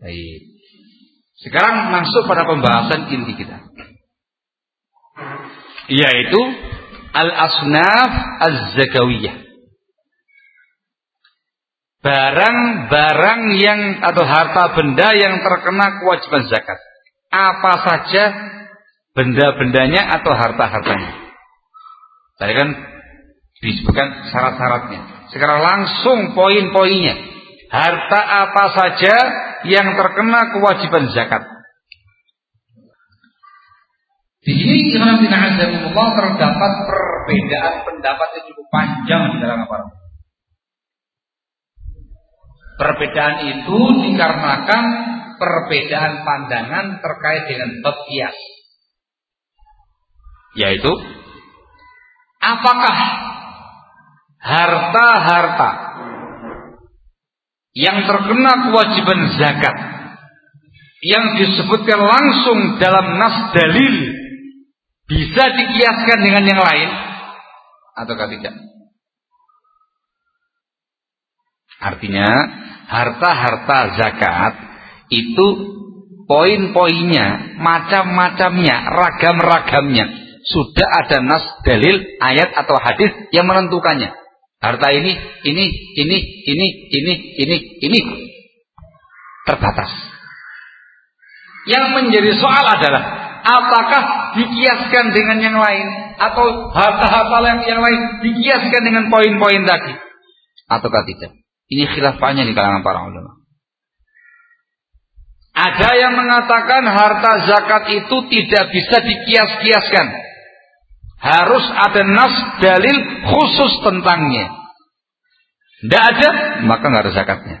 Baik. Sekarang masuk pada pembahasan inti kita. Yaitu al-asnaf az-zakawiyah. Barang-barang yang atau harta benda yang terkena kewajiban zakat. Apa saja benda-bendanya atau harta-hartanya. Tadi kan disebutkan syarat-syaratnya. Sekarang langsung poin-poinnya. Harta apa saja yang terkena kewajiban zakat. Di sini Allah terdapat perbedaan pendapat yang cukup panjang di dalam apa? Perbedaan itu dikarenakan perbedaan pandangan terkait dengan bab kias. Yaitu apakah harta-harta yang terkena kewajiban zakat yang disebutkan langsung dalam nas dalil bisa dikiaskan dengan yang lain ataukah tidak? Artinya harta-harta zakat itu poin-poinnya, macam-macamnya, ragam-ragamnya sudah ada nas dalil ayat atau hadis yang menentukannya. Harta ini, ini, ini, ini, ini, ini, ini terbatas. Yang menjadi soal adalah apakah dikiaskan dengan yang lain atau harta-harta yang, yang lain dikiaskan dengan poin-poin tadi ataukah tidak? Ini khilafahnya di kalangan para ulama. Ada yang mengatakan harta zakat itu tidak bisa dikias-kiaskan. Harus ada nas dalil khusus tentangnya. Tidak ada, maka nggak ada zakatnya.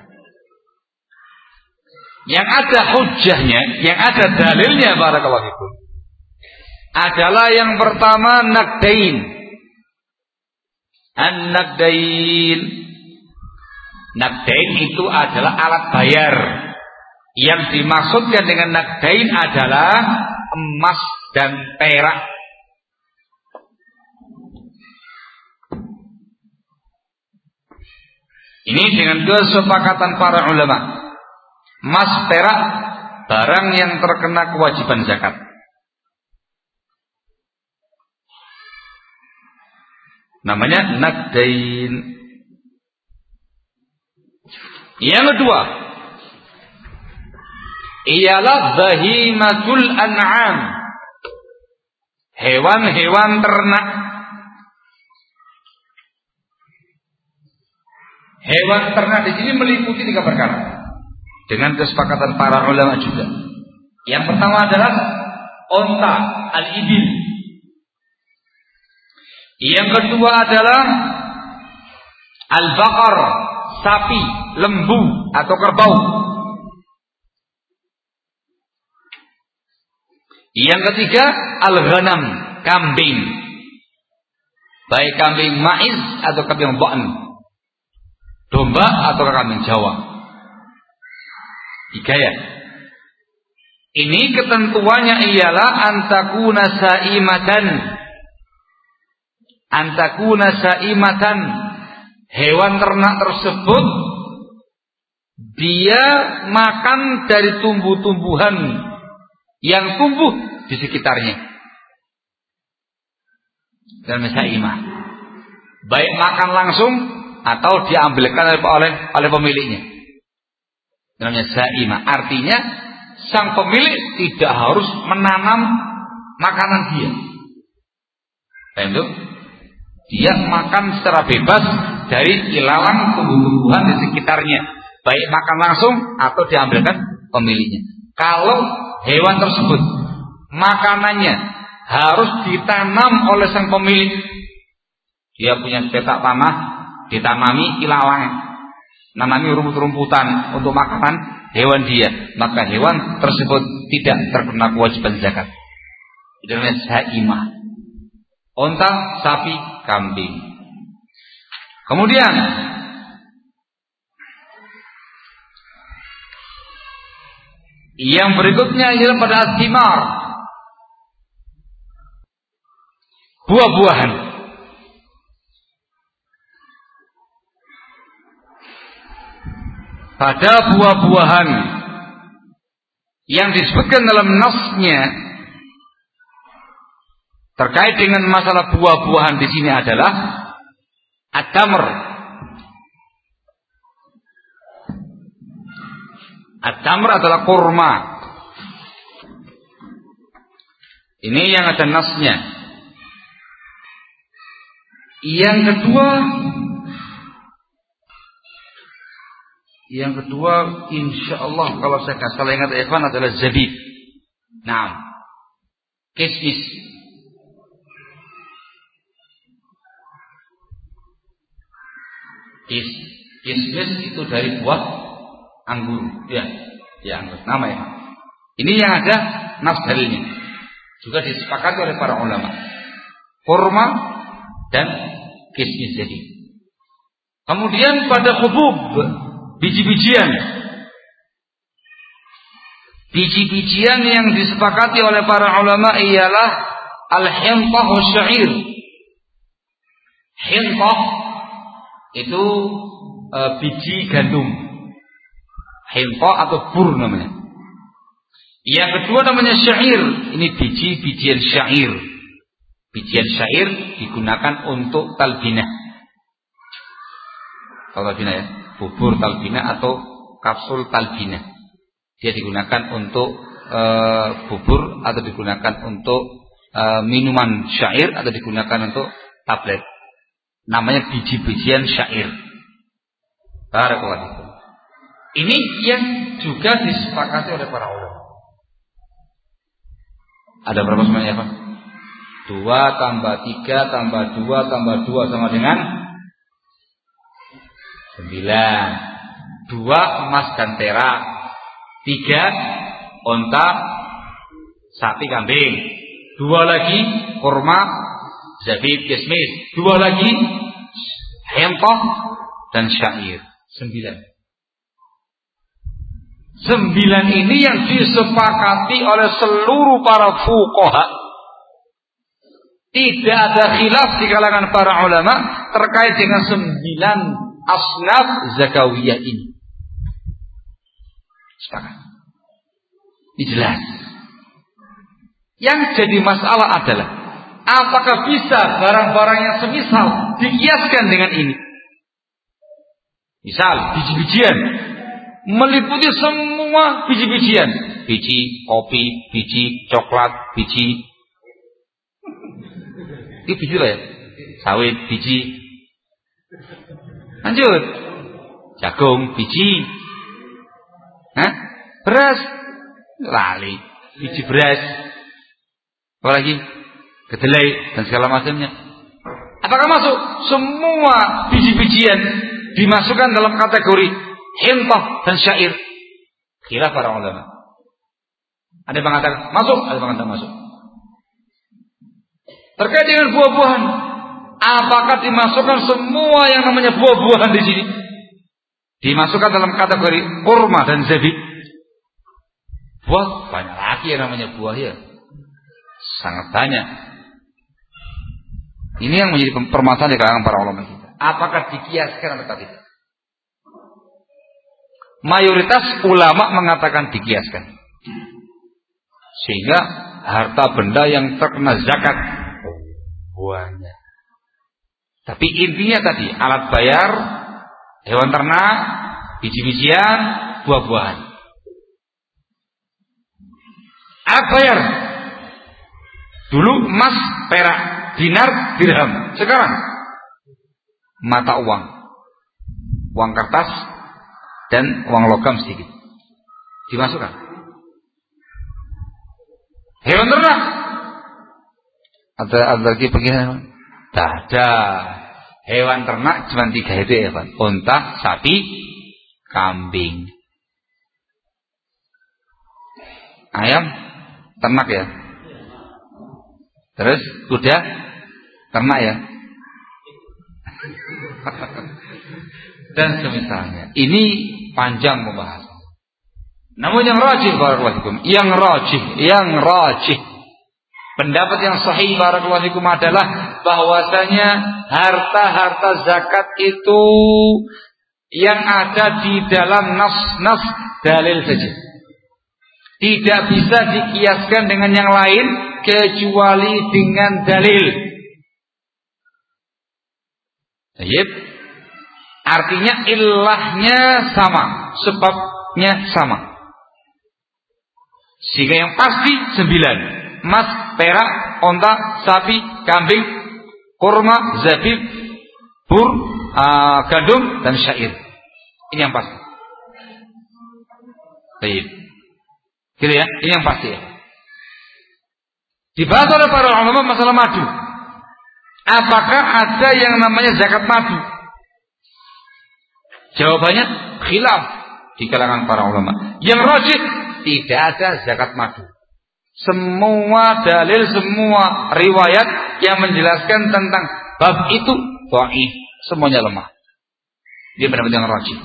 Yang ada hujahnya, yang ada dalilnya barakallahu itu adalah yang pertama nakdain. An-nakdain. Nakdain itu adalah alat bayar. Yang dimaksudkan dengan nakdain adalah emas dan perak Ini dengan kesepakatan para ulama. Mas perak barang yang terkena kewajiban zakat. Namanya nakdain. Yang kedua, ialah bahimatul an'am. Hewan-hewan ternak Hewan ternak di sini meliputi tiga perkara. Dengan kesepakatan para ulama juga. Yang pertama adalah onta, al-ibil. Yang kedua adalah al-bakar, sapi, lembu atau kerbau. Yang ketiga al-ghanam, kambing. Baik kambing maiz atau kambing ba'n domba atau kambing Jawa. Tiga ya. Ini ketentuannya ialah antakuna saimatan. Antakuna saimatan. Hewan ternak tersebut dia makan dari tumbuh-tumbuhan yang tumbuh di sekitarnya. Dan saimah. Baik makan langsung atau diambilkan oleh oleh pemiliknya. Namanya zaima. Artinya sang pemilik tidak harus menanam makanan dia. Itu dia makan secara bebas dari ilalang tumbuh-tumbuhan di sekitarnya, baik makan langsung atau diambilkan pemiliknya. Kalau hewan tersebut makanannya harus ditanam oleh sang pemilik, dia punya petak tanah ditanami ilalang, nanami rumput-rumputan untuk makanan hewan dia, maka hewan tersebut tidak terkena kewajiban zakat. Itu namanya saimah. Onta, sapi, kambing. Kemudian yang berikutnya ialah pada astimar. Buah-buahan. Pada buah-buahan yang disebutkan dalam nasnya terkait dengan masalah buah-buahan di sini adalah at-tamr. At-tamr adalah kurma. Ini yang ada nasnya. Yang kedua Yang kedua, insya Allah kalau saya nggak salah ingat Evan adalah zabib. Nah, kismis. Kis, kismis itu dari buah anggur. Ya, ya anggur. Nama ya. Ini yang ada nas dalilnya. Juga disepakati oleh para ulama. Kurma dan kismis jadi. Kemudian pada hubub biji-bijian. Biji-bijian yang disepakati oleh para ulama ialah al-hintah syair. Hintah itu e, biji gandum. Hintah atau bur namanya. Yang kedua namanya syair. Ini biji-bijian syair. Bijian syair digunakan untuk talbinah. Tahu talbinah ya? Bubur talbina atau kapsul talbina. Dia digunakan untuk e, bubur atau digunakan untuk e, minuman syair atau digunakan untuk tablet. Namanya biji-bijian syair. Barakallahu Ini yang juga disepakati oleh para ulama. Ada berapa semuanya Pak? Dua tambah tiga tambah dua tambah dua sama dengan Sembilan. Dua emas dan perak. Tiga onta sapi kambing. Dua lagi kurma zabib kismis. Dua lagi hempah dan syair. Sembilan. Sembilan ini yang disepakati oleh seluruh para fukoha. Tidak ada khilaf di kalangan para ulama terkait dengan sembilan asnaf zakawiyah ini. Sepakat. Ini jelas. Yang jadi masalah adalah apakah bisa barang-barang yang semisal dikiaskan dengan ini? Misal biji-bijian meliputi semua biji-bijian, biji kopi, biji coklat, biji ini biji lah ya, sawit, biji Lanjut. Jagung, biji. Hah? Beras. Lali. Biji beras. Apa lagi? Kedelai dan segala macamnya. Apakah masuk? Semua biji-bijian dimasukkan dalam kategori hintah dan syair. Kira para ulama. Ada yang mengatakan masuk, ada yang mengatakan masuk. Terkait dengan buah-buahan, Apakah dimasukkan semua yang namanya buah-buahan di sini? Dimasukkan dalam kategori kurma dan zabib. Buah banyak lagi yang namanya buah ya. Sangat banyak. Ini yang menjadi permasalahan di kalangan para ulama kita. Apakah dikiaskan atau tidak? Mayoritas ulama mengatakan dikiaskan. Sehingga harta benda yang terkena zakat buahnya tapi intinya tadi alat bayar, hewan ternak, biji-bijian, buah-buahan. Alat bayar. Dulu emas, perak, dinar, dirham. Sekarang mata uang. Uang kertas dan uang logam sedikit. Dimasukkan. Hewan ternak. Ada ada lagi begini Tak ada. Hewan ternak cuma tiga itu ya Pak. Unta, sapi, kambing. Ayam, ternak ya. Terus kuda, ternak ya. Dan semisalnya. Ini panjang pembahasan. Namun yang rajih barakallahu yang rajih, yang rajih Pendapat yang sahih barakallahu adalah bahwasanya harta-harta zakat itu yang ada di dalam nas-nas dalil saja. Tidak bisa dikiaskan dengan yang lain kecuali dengan dalil. Yep. Artinya ilahnya sama, sebabnya sama. Sehingga yang pasti sembilan. Emas, perak, onta, sapi, kambing, kurma, zabib, bur, uh, gandum, dan syair. Ini yang pasti. Baik. Gitu ya, ini yang pasti ya. Dibahas oleh para ulama masalah madu. Apakah ada yang namanya zakat madu? Jawabannya khilaf di kalangan para ulama. Yang rajih tidak ada zakat madu. Semua dalil, semua riwayat yang menjelaskan tentang bab itu dhaif, semuanya lemah. Dia benar-benar rajih.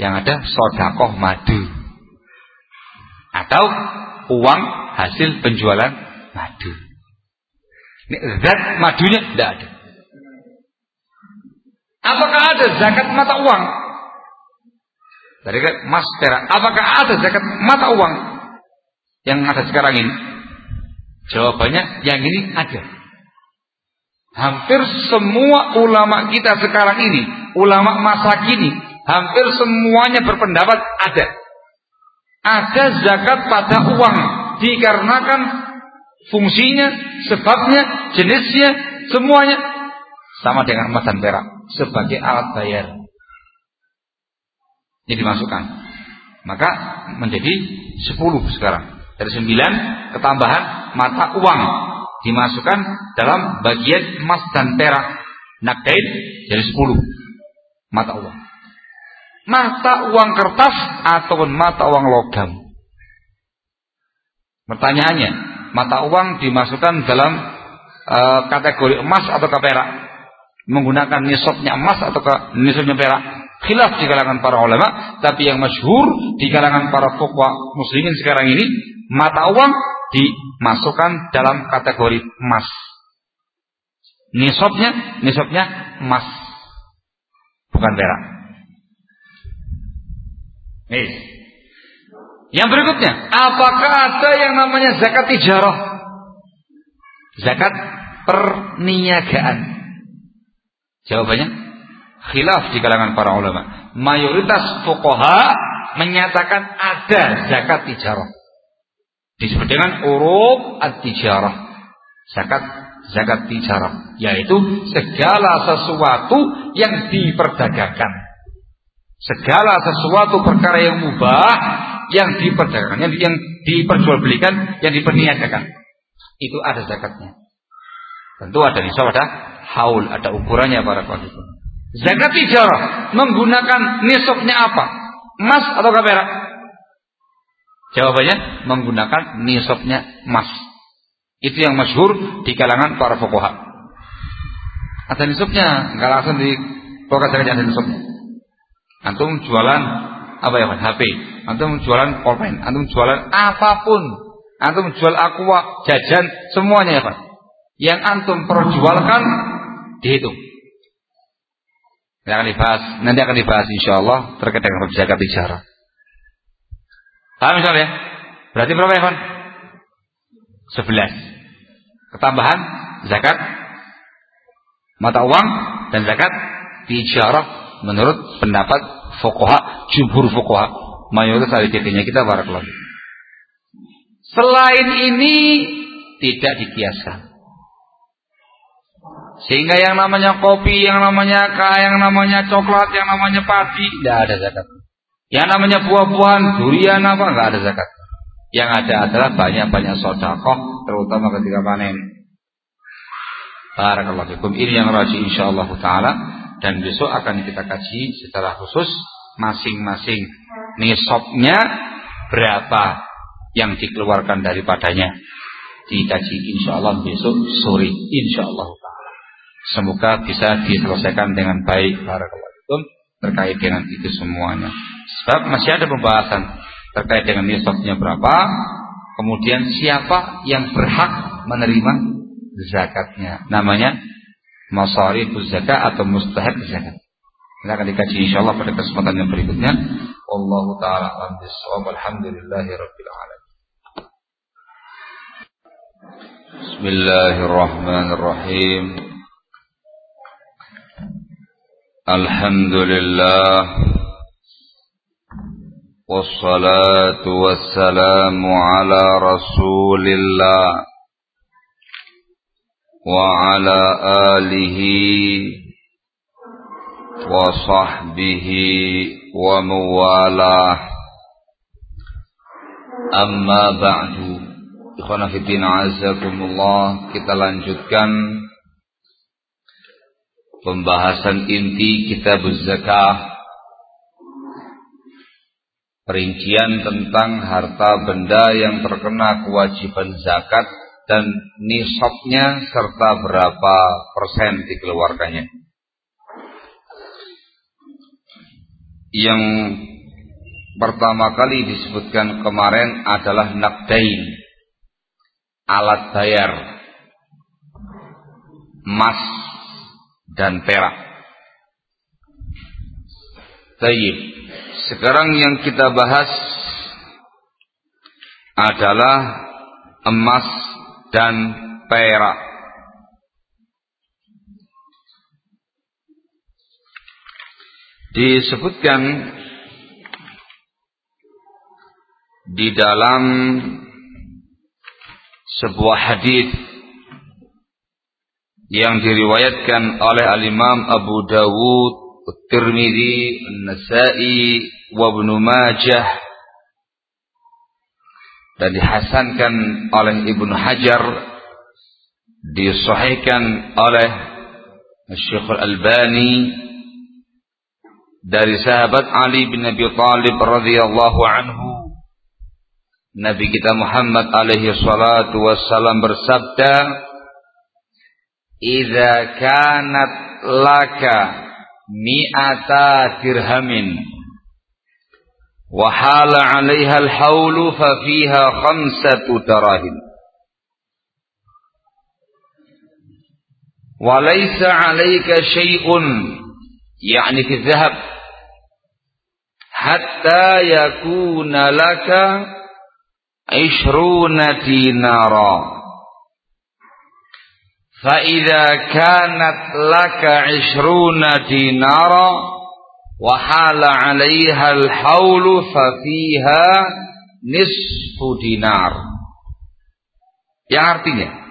Yang ada sodakoh madu. Atau uang hasil penjualan madu. Ini zat madunya tidak ada. Apakah ada zakat mata uang? Dari emas perak. Apakah ada zakat mata uang yang ada sekarang ini? Jawabannya yang ini ada. Hampir semua ulama kita sekarang ini, ulama masa kini, hampir semuanya berpendapat ada. Ada zakat pada uang dikarenakan fungsinya, sebabnya, jenisnya, semuanya sama dengan emas dan perak sebagai alat bayar. Ini dimasukkan. Maka menjadi 10 sekarang. Dari 9 ketambahan mata uang dimasukkan dalam bagian emas dan perak. Nakdain jadi 10 mata uang. Mata uang kertas ataupun mata uang logam. Pertanyaannya, mata uang dimasukkan dalam uh, kategori emas atau perak? Menggunakan nisabnya emas atau nisabnya perak? Khilaf di kalangan para ulama, tapi yang masyhur di kalangan para fuqaha muslimin sekarang ini, mata uang dimasukkan dalam kategori emas. Nisabnya, nisabnya emas. Bukan perak. Nih. Yang berikutnya, apakah ada yang namanya zakat tijarah? Zakat perniagaan. Jawabannya khilaf di kalangan para ulama. Mayoritas fuqaha menyatakan ada zakat tijarah. Disebut dengan urub at-tijarah. Zakat zakat tijarah, yaitu segala sesuatu yang diperdagangkan. Segala sesuatu perkara yang mubah yang diperdagangkan, yang, yang diperjualbelikan, yang diperniagakan. Itu ada zakatnya. Tentu ada nisab, ada haul, ada ukurannya para kaum Zakat tijarah menggunakan nisabnya apa? Emas atau perak? Jawabannya menggunakan nisabnya emas. Itu yang masyhur di kalangan para fuqaha. Ada nisabnya, enggak langsung di zakat ada nisabnya. Antum jualan apa ya, HP. Antum jualan pulpen, antum jualan apa pun. Antum jual aqua, jajan, semuanya ya, Pak. Yang antum perjualkan dihitung. Nanti akan dibahas, nanti akan dibahas insyaallah terkait dengan zakat bicara. Paham misalnya? Berarti berapa ya, Pak? 11. Ketambahan zakat mata uang dan zakat bicara menurut pendapat fuqaha, jumhur fuqaha, mayoritas ahli fikihnya kita barakallahu. Selain ini tidak dikiaskan. Sehingga yang namanya kopi, yang namanya kaya, yang namanya coklat, yang namanya padi, tidak ada zakat. Yang namanya buah-buahan, durian apa, nggak ada zakat. Yang ada adalah banyak-banyak sodakoh, terutama ketika panen. Barakallahu fikum. Ini yang rajin insyaallah taala dan besok akan kita kaji secara khusus masing-masing nisabnya berapa yang dikeluarkan daripadanya. Dikaji insyaallah besok sore insyaallah Semoga bisa diselesaikan dengan baik barakallahu terkait dengan itu semuanya. Sebab masih ada pembahasan terkait dengan nisabnya berapa, kemudian siapa yang berhak menerima zakatnya. Namanya masarifuz zakat atau mustahak zakat. Kita akan dikaji insyaallah pada kesempatan yang berikutnya. Wallahu taala alam bisawab. Alhamdulillahirabbil alamin. Bismillahirrahmanirrahim. Alhamdulillah والصلاة والسلام على رسول الله وعلى آله وصحبه وموالاه أما بعد Ikhwana Fiddin Azakumullah Kita lanjutkan Pembahasan inti Kitab Zakah Perincian tentang harta benda yang terkena kewajiban zakat Dan nisabnya serta berapa persen dikeluarkannya. Yang pertama kali disebutkan kemarin adalah nakdain alat bayar emas dan perak. Tayyib sekarang yang kita bahas adalah emas dan perak. Disebutkan di dalam sebuah hadis yang diriwayatkan oleh al-Imam Abu Dawud, An-Nasa'i, wa Ibnu Majah dan dihasankan oleh Ibnu Hajar. Disahihkan oleh Syekh Al-Albani dari sahabat Ali bin Abi Thalib radhiyallahu anhu. Nabi kita Muhammad alaihi salatu wassalam bersabda Idza kanat laka mi'ata dirhamin wa hala 'alaiha al-haulu fa fiha khamsatu darahim wa laysa 'alayka shay'un yani fi dhahab hatta yakuna laka ishruna dinara laka ishruna dinara wa hala 'alaiha al-haulu fa fiha nisfu dinar. Yang artinya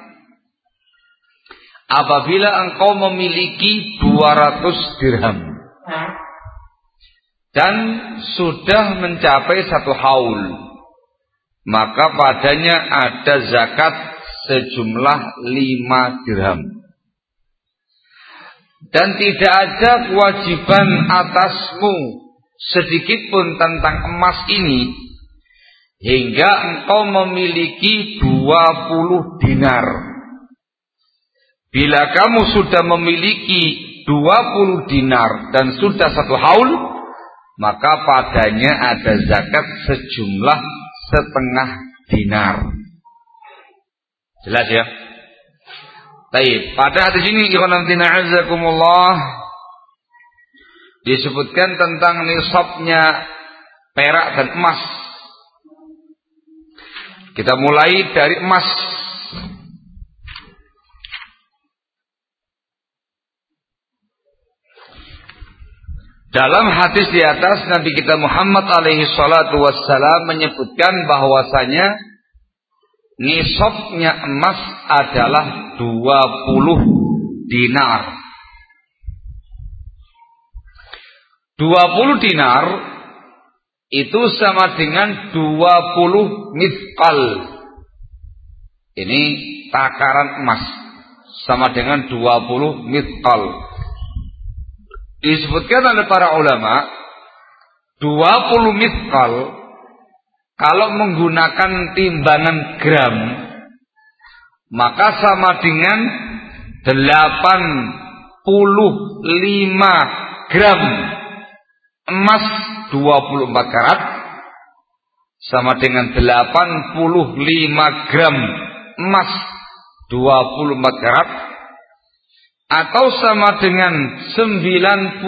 apabila engkau memiliki 200 dirham dan sudah mencapai satu haul maka padanya ada zakat sejumlah lima dirham dan tidak ada kewajiban atasmu sedikit pun tentang emas ini hingga engkau memiliki 20 dinar bila kamu sudah memiliki 20 dinar dan sudah satu haul maka padanya ada zakat sejumlah setengah dinar. Jelas ya? Baik, pada hadis ini ikhwanatina azakumullah disebutkan tentang nisabnya perak dan emas. Kita mulai dari emas Dalam hadis di atas Nabi kita Muhammad alaihi salatu wassalam menyebutkan bahwasanya nisabnya emas adalah 20 dinar. 20 dinar itu sama dengan 20 miskal. Ini takaran emas sama dengan 20 miskal disebutkan oleh para ulama 20 mitkal kalau menggunakan timbangan gram maka sama dengan 85 gram emas 24 karat sama dengan 85 gram emas 24 karat atau sama dengan 97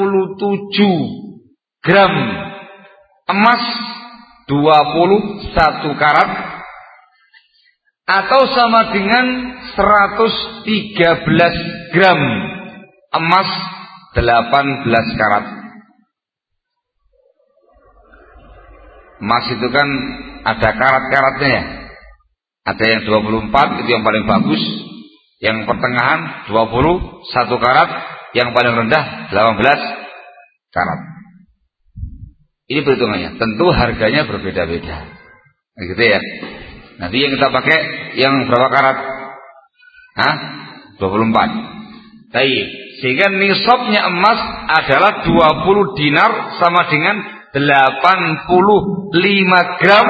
gram emas 21 karat atau sama dengan 113 gram emas 18 karat. Emas itu kan ada karat-karatnya ya. Ada yang 24 itu yang paling bagus, yang pertengahan 21 karat, yang paling rendah 18 karat. Ini perhitungannya. Tentu harganya berbeda-beda. Gitu ya. Nanti yang kita pakai yang berapa karat? Hah? 24. Baik. Sehingga nisabnya emas adalah 20 dinar sama dengan 85 gram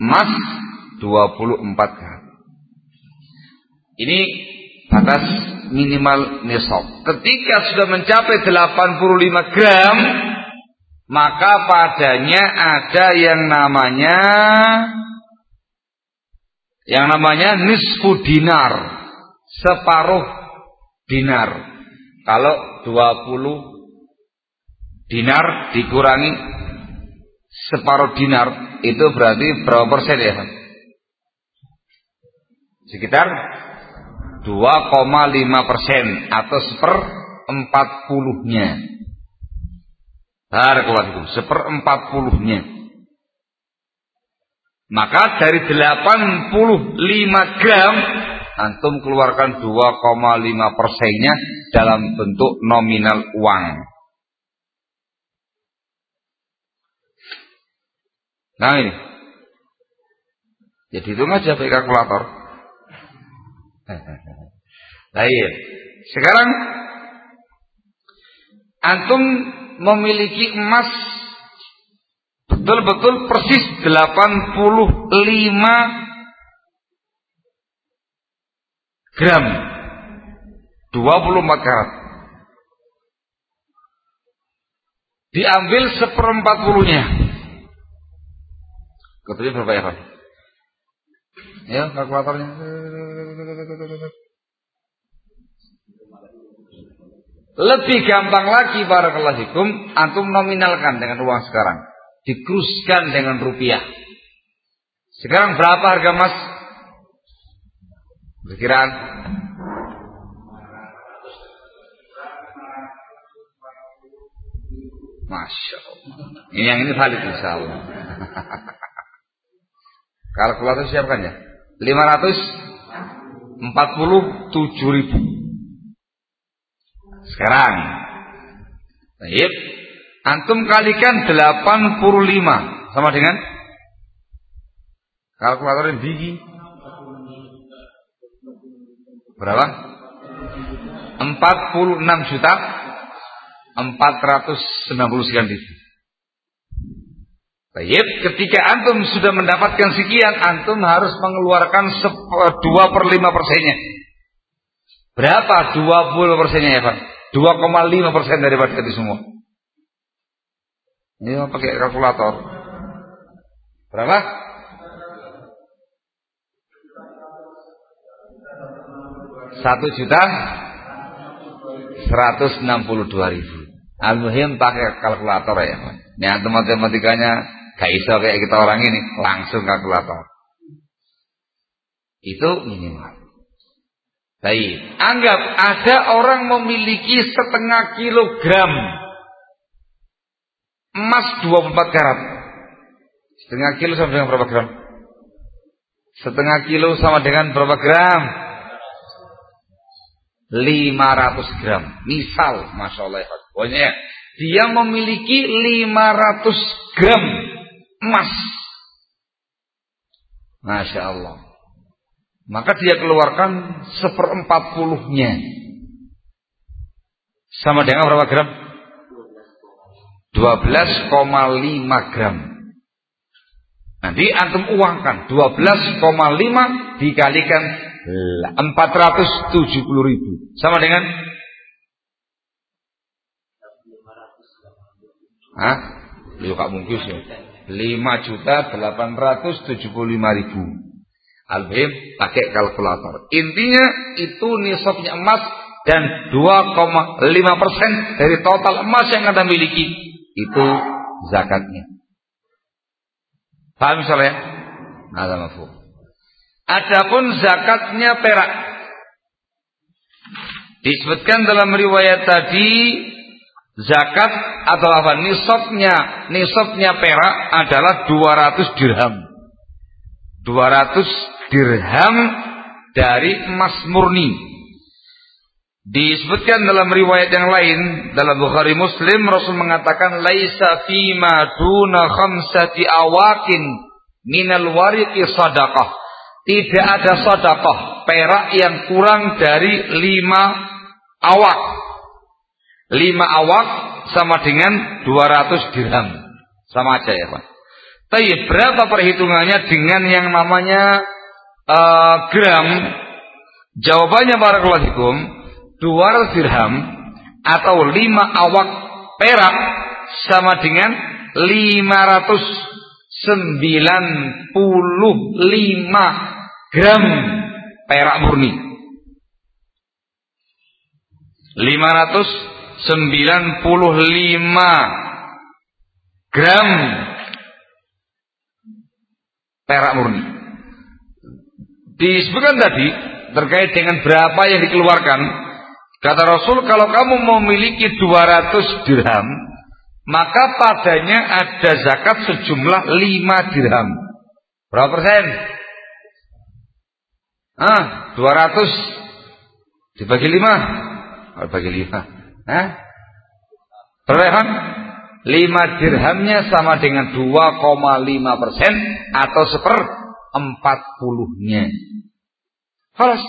emas 24 gram. Ini batas minimal nisab. Ketika sudah mencapai 85 gram, maka padanya ada yang namanya yang namanya nisfu dinar, separuh dinar. Kalau 20 dinar dikurangi separuh dinar itu berarti berapa persen ya? Sekitar 2,5 persen atau seper 40-nya. Barakulahikum. seperempat puluhnya. Maka dari 85 gram antum keluarkan 2,5 persennya dalam bentuk nominal uang. Nah ini. Jadi itu aja pakai kalkulator. Baik. Nah, iya. Sekarang antum memiliki emas. Betul-betul persis 85 gram. 24 karat. Diambil seperempat puluhnya Ketujuh berapa ya? Ya kalkulatornya lebih gampang lagi para kelasikum antum nominalkan dengan uang sekarang. Dikruskan dengan rupiah. Sekarang berapa harga emas? Perkiraan Masya Allah. Ini yang ini valid insya Allah. Kalkulator siapkan ya. 547 ribu. Sekarang. Baik. Antum kalikan 85 sama dengan kalkulator yang gigi. Berapa? 46 juta 490 sekian ribu. Baik, ketika antum sudah mendapatkan sekian, antum harus mengeluarkan 2 per 5 persennya. Berapa 20 persennya ya Pak? 2,5 persen daripada itu semua. Ini pakai kalkulator. Berapa? Satu juta seratus enam puluh dua ribu. Al-Muhim pakai kalkulator ya. Ini matematikanya Gak iso kayak kita orang ini, langsung kalkulator. Itu minimal. Baik, anggap ada orang memiliki setengah kilogram emas 24 karat. Setengah kilo sama dengan berapa gram? Setengah kilo sama dengan berapa gram? 500 gram. Misal, Masya Allah. Pokoknya dia memiliki 500 gram emas. Masya Allah. Maka dia keluarkan seperempat puluhnya. Sama dengan berapa gram? 12,5 gram. Nanti antum uangkan 12,5 dikalikan 470 ribu. Sama dengan? Hah? Yuk kak mungkus ya. 5 juta 875 ribu. Alhamdulillah pakai kalkulator. Intinya itu nisabnya emas dan 2,5 persen dari total emas yang anda miliki itu zakatnya. Paham misalnya? Ada mafu. Adapun zakatnya perak. Disebutkan dalam riwayat tadi zakat atau apa nisabnya nisabnya perak adalah 200 dirham. 200 dirham dari emas murni. Disebutkan dalam riwayat yang lain dalam Bukhari Muslim Rasul mengatakan laisa fima duna khamsati awakin minal wariqi sadaqah. Tidak ada sedekah perak yang kurang dari lima awak. Lima awak sama dengan 200 dirham. Sama aja ya Pak. Tapi berapa perhitungannya dengan yang namanya uh, gram? Jawabannya barakallahu fikum 200 dirham atau 5 awak perak sama dengan 595 gram perak murni. 595 gram perak murni. Disebutkan tadi terkait dengan berapa yang dikeluarkan Kata Rasul, kalau kamu memiliki 200 dirham, maka padanya ada zakat sejumlah 5 dirham. Berapa persen? Ah, 200 dibagi 5. Oh, bagi 5. Hah? Berapa 5 dirhamnya sama dengan 2,5 persen atau seper 40-nya. Harus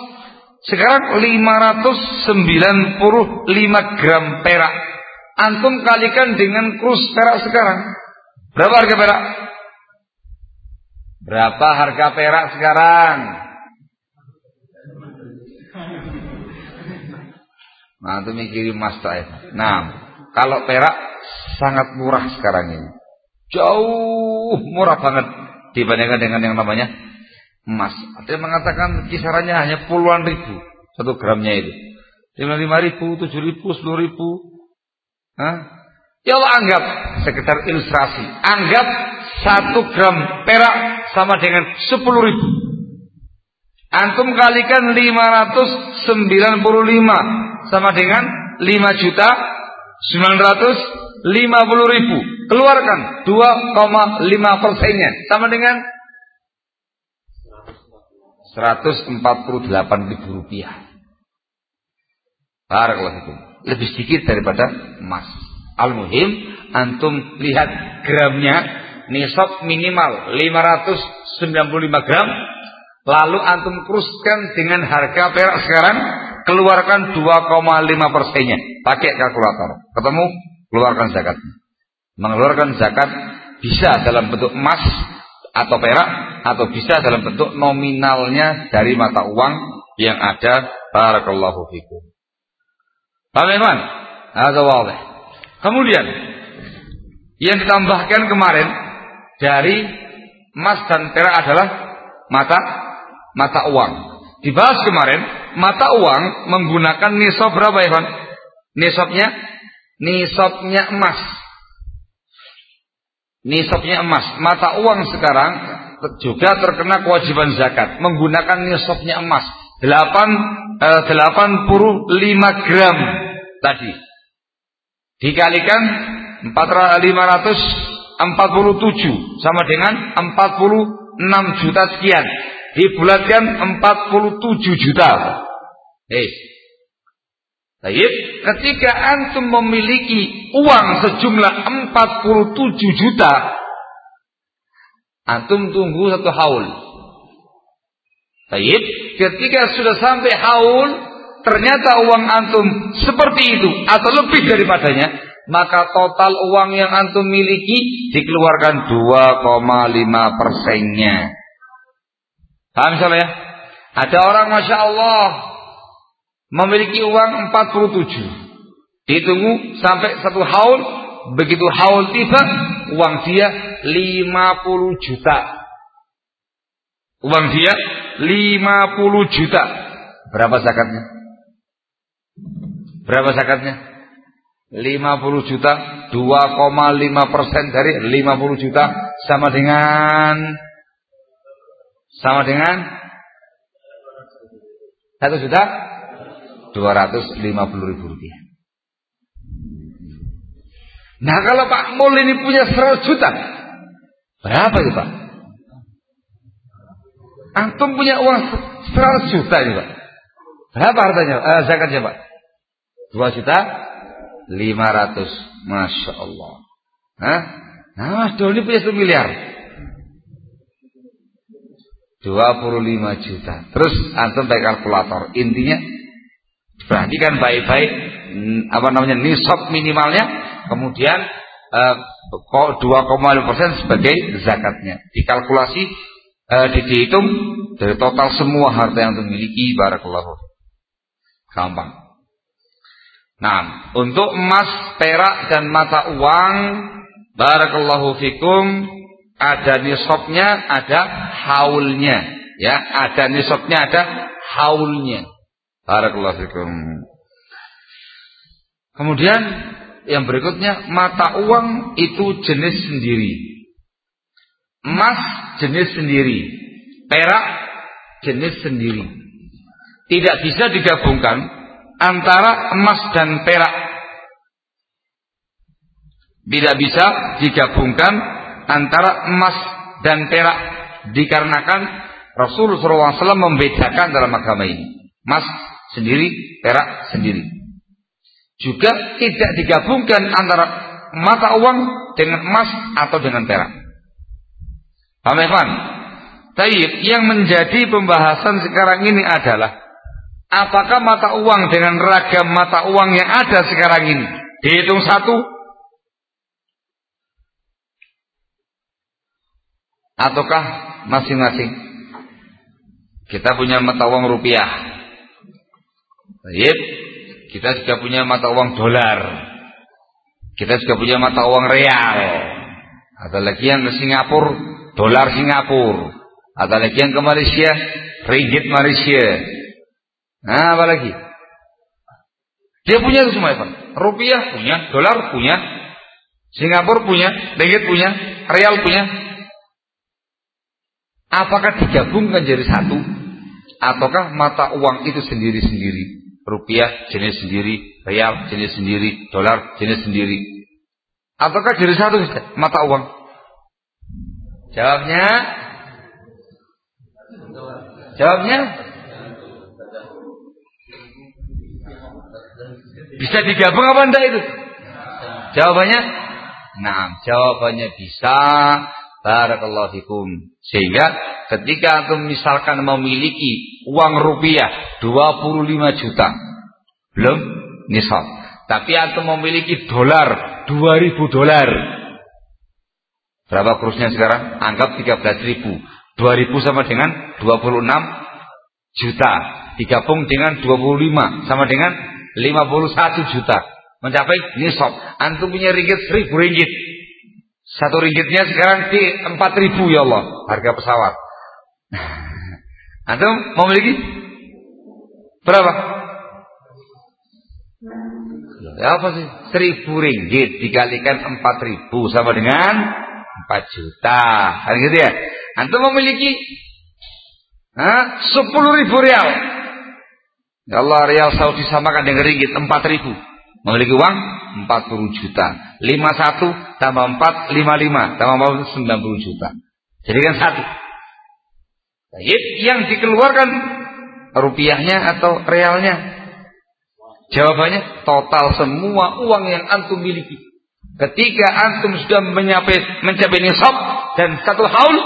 sekarang 595 gram perak. Antum kalikan dengan kurs perak sekarang. Berapa harga perak? Berapa harga perak sekarang? Nah, itu mikirin mas Nah, kalau perak sangat murah sekarang ini. Jauh murah banget dibandingkan dengan yang namanya emas. Yang mengatakan kisarannya hanya puluhan ribu satu gramnya itu. Lima ribu, tujuh ribu, sepuluh ribu. Hah? Ya Allah anggap sekitar ilustrasi. Anggap satu gram perak sama dengan sepuluh ribu. Antum kalikan lima ratus sembilan puluh lima sama dengan lima juta sembilan ratus lima puluh ribu. Keluarkan dua koma lima persennya sama dengan 148 ribu rupiah. Barakallahu Lebih sedikit daripada emas. Al-muhim antum lihat gramnya. Nisab minimal 595 gram. Lalu antum kuruskan dengan harga perak sekarang. Keluarkan 2,5 persennya. Pakai kalkulator. Ketemu? Keluarkan zakatnya mengeluarkan zakat bisa dalam bentuk emas atau perak atau bisa dalam bentuk nominalnya dari mata uang yang ada barakallahu fikum. Paham ya, Ada. Kemudian yang ditambahkan kemarin dari emas dan perak adalah mata mata uang. Dibahas kemarin, mata uang menggunakan nisab berapa Pak? Nisabnya nisabnya emas nisabnya emas. Mata uang sekarang juga terkena kewajiban zakat. Menggunakan nisabnya emas. 8 eh, 85 gram tadi. Dikalikan 547 sama dengan 46 juta sekian. Dibulatkan 47 juta. Eh Baik, ketika antum memiliki uang sejumlah 47 juta, antum tunggu satu haul. Baik, ketika sudah sampai haul, ternyata uang antum seperti itu atau lebih daripadanya, maka total uang yang antum miliki dikeluarkan 2,5 persennya. Paham misalnya? Ada orang Masya Allah memiliki uang 47. Ditunggu sampai satu haul, begitu haul tiba, uang dia 50 juta. Uang dia 50 juta. Berapa zakatnya? Berapa zakatnya? 50 juta 2,5 persen dari 50 juta sama dengan sama dengan 1 juta 250 ribu rupiah. Nah kalau Pak Mul ini punya 100 juta, berapa itu Pak? Antum punya uang 100 juta ini Pak. Berapa hartanya? Eh, zakatnya Pak? 2 juta 500. Masya Allah. Hah? Nah Mas Doni punya 1 miliar. 25 juta. Terus antum pakai kalkulator. Intinya perhatikan baik-baik hmm, apa namanya nisab minimalnya, kemudian eh, 2,5 persen sebagai zakatnya. Dikalkulasi, eh, dihitung dari total semua harta yang antum miliki. Barakallahu. Gampang. Nah, untuk emas, perak dan mata uang, barakallahu fikum, ada nisabnya, ada haulnya, ya, ada nisabnya, ada haulnya. Barakallahu fikum. Kemudian yang berikutnya mata uang itu jenis sendiri. Emas jenis sendiri. Perak jenis sendiri. Tidak bisa digabungkan antara emas dan perak. Tidak bisa digabungkan antara emas dan perak dikarenakan Rasulullah SAW membedakan dalam agama ini. Emas sendiri, perak sendiri. Juga tidak digabungkan antara mata uang dengan emas atau dengan perak. Paham ya, Taib, yang menjadi pembahasan sekarang ini adalah Apakah mata uang dengan ragam mata uang yang ada sekarang ini dihitung satu? Ataukah masing-masing? Kita punya mata uang rupiah. Baik. Kita juga punya mata uang dolar. Kita juga punya mata uang real. Ada lagi yang ke Singapura, dolar Singapura. Ada lagi yang ke Malaysia, ringgit Malaysia. Nah, apa lagi? Dia punya itu semua, Pak. Rupiah punya, dolar punya, Singapura punya, ringgit punya, real punya. Apakah digabungkan jadi satu? Ataukah mata uang itu sendiri-sendiri? Rupiah jenis sendiri, real jenis sendiri, dolar jenis sendiri. Ataukah jadi satu mata uang? Jawabnya Jawabnya Bisa digabung apa enggak itu? Jawabannya? Nah, jawabannya bisa. Barakallahu fikum. Sehingga ketika antum misalkan memiliki uang rupiah 25 juta. Belum nisab. Tapi antum memiliki dolar 2000 dolar. Berapa kursnya sekarang? Anggap 13 ribu. 2000 sama dengan 26 juta. Digabung dengan 25 sama dengan 51 juta mencapai nisab. Antum punya ringgit 1000 ringgit. Satu ringgitnya sekarang di 4000 ya Allah harga pesawat. Antum memiliki berapa? Ya apa sih? 1000 ringgit dikalikan 4000 sama dengan 4 juta. Kan gitu ya? Antum memiliki sepuluh ribu rial Ya Allah rial Saudi samakan dengan ringgit 4 ribu. Memiliki uang 40 juta. 51 tambah 4, 55. Tambah 4, 90 juta. Jadi kan satu. Baik, yang dikeluarkan rupiahnya atau realnya? Jawabannya total semua uang yang antum miliki. Ketika antum sudah mencapai mencapai nisab dan satu haul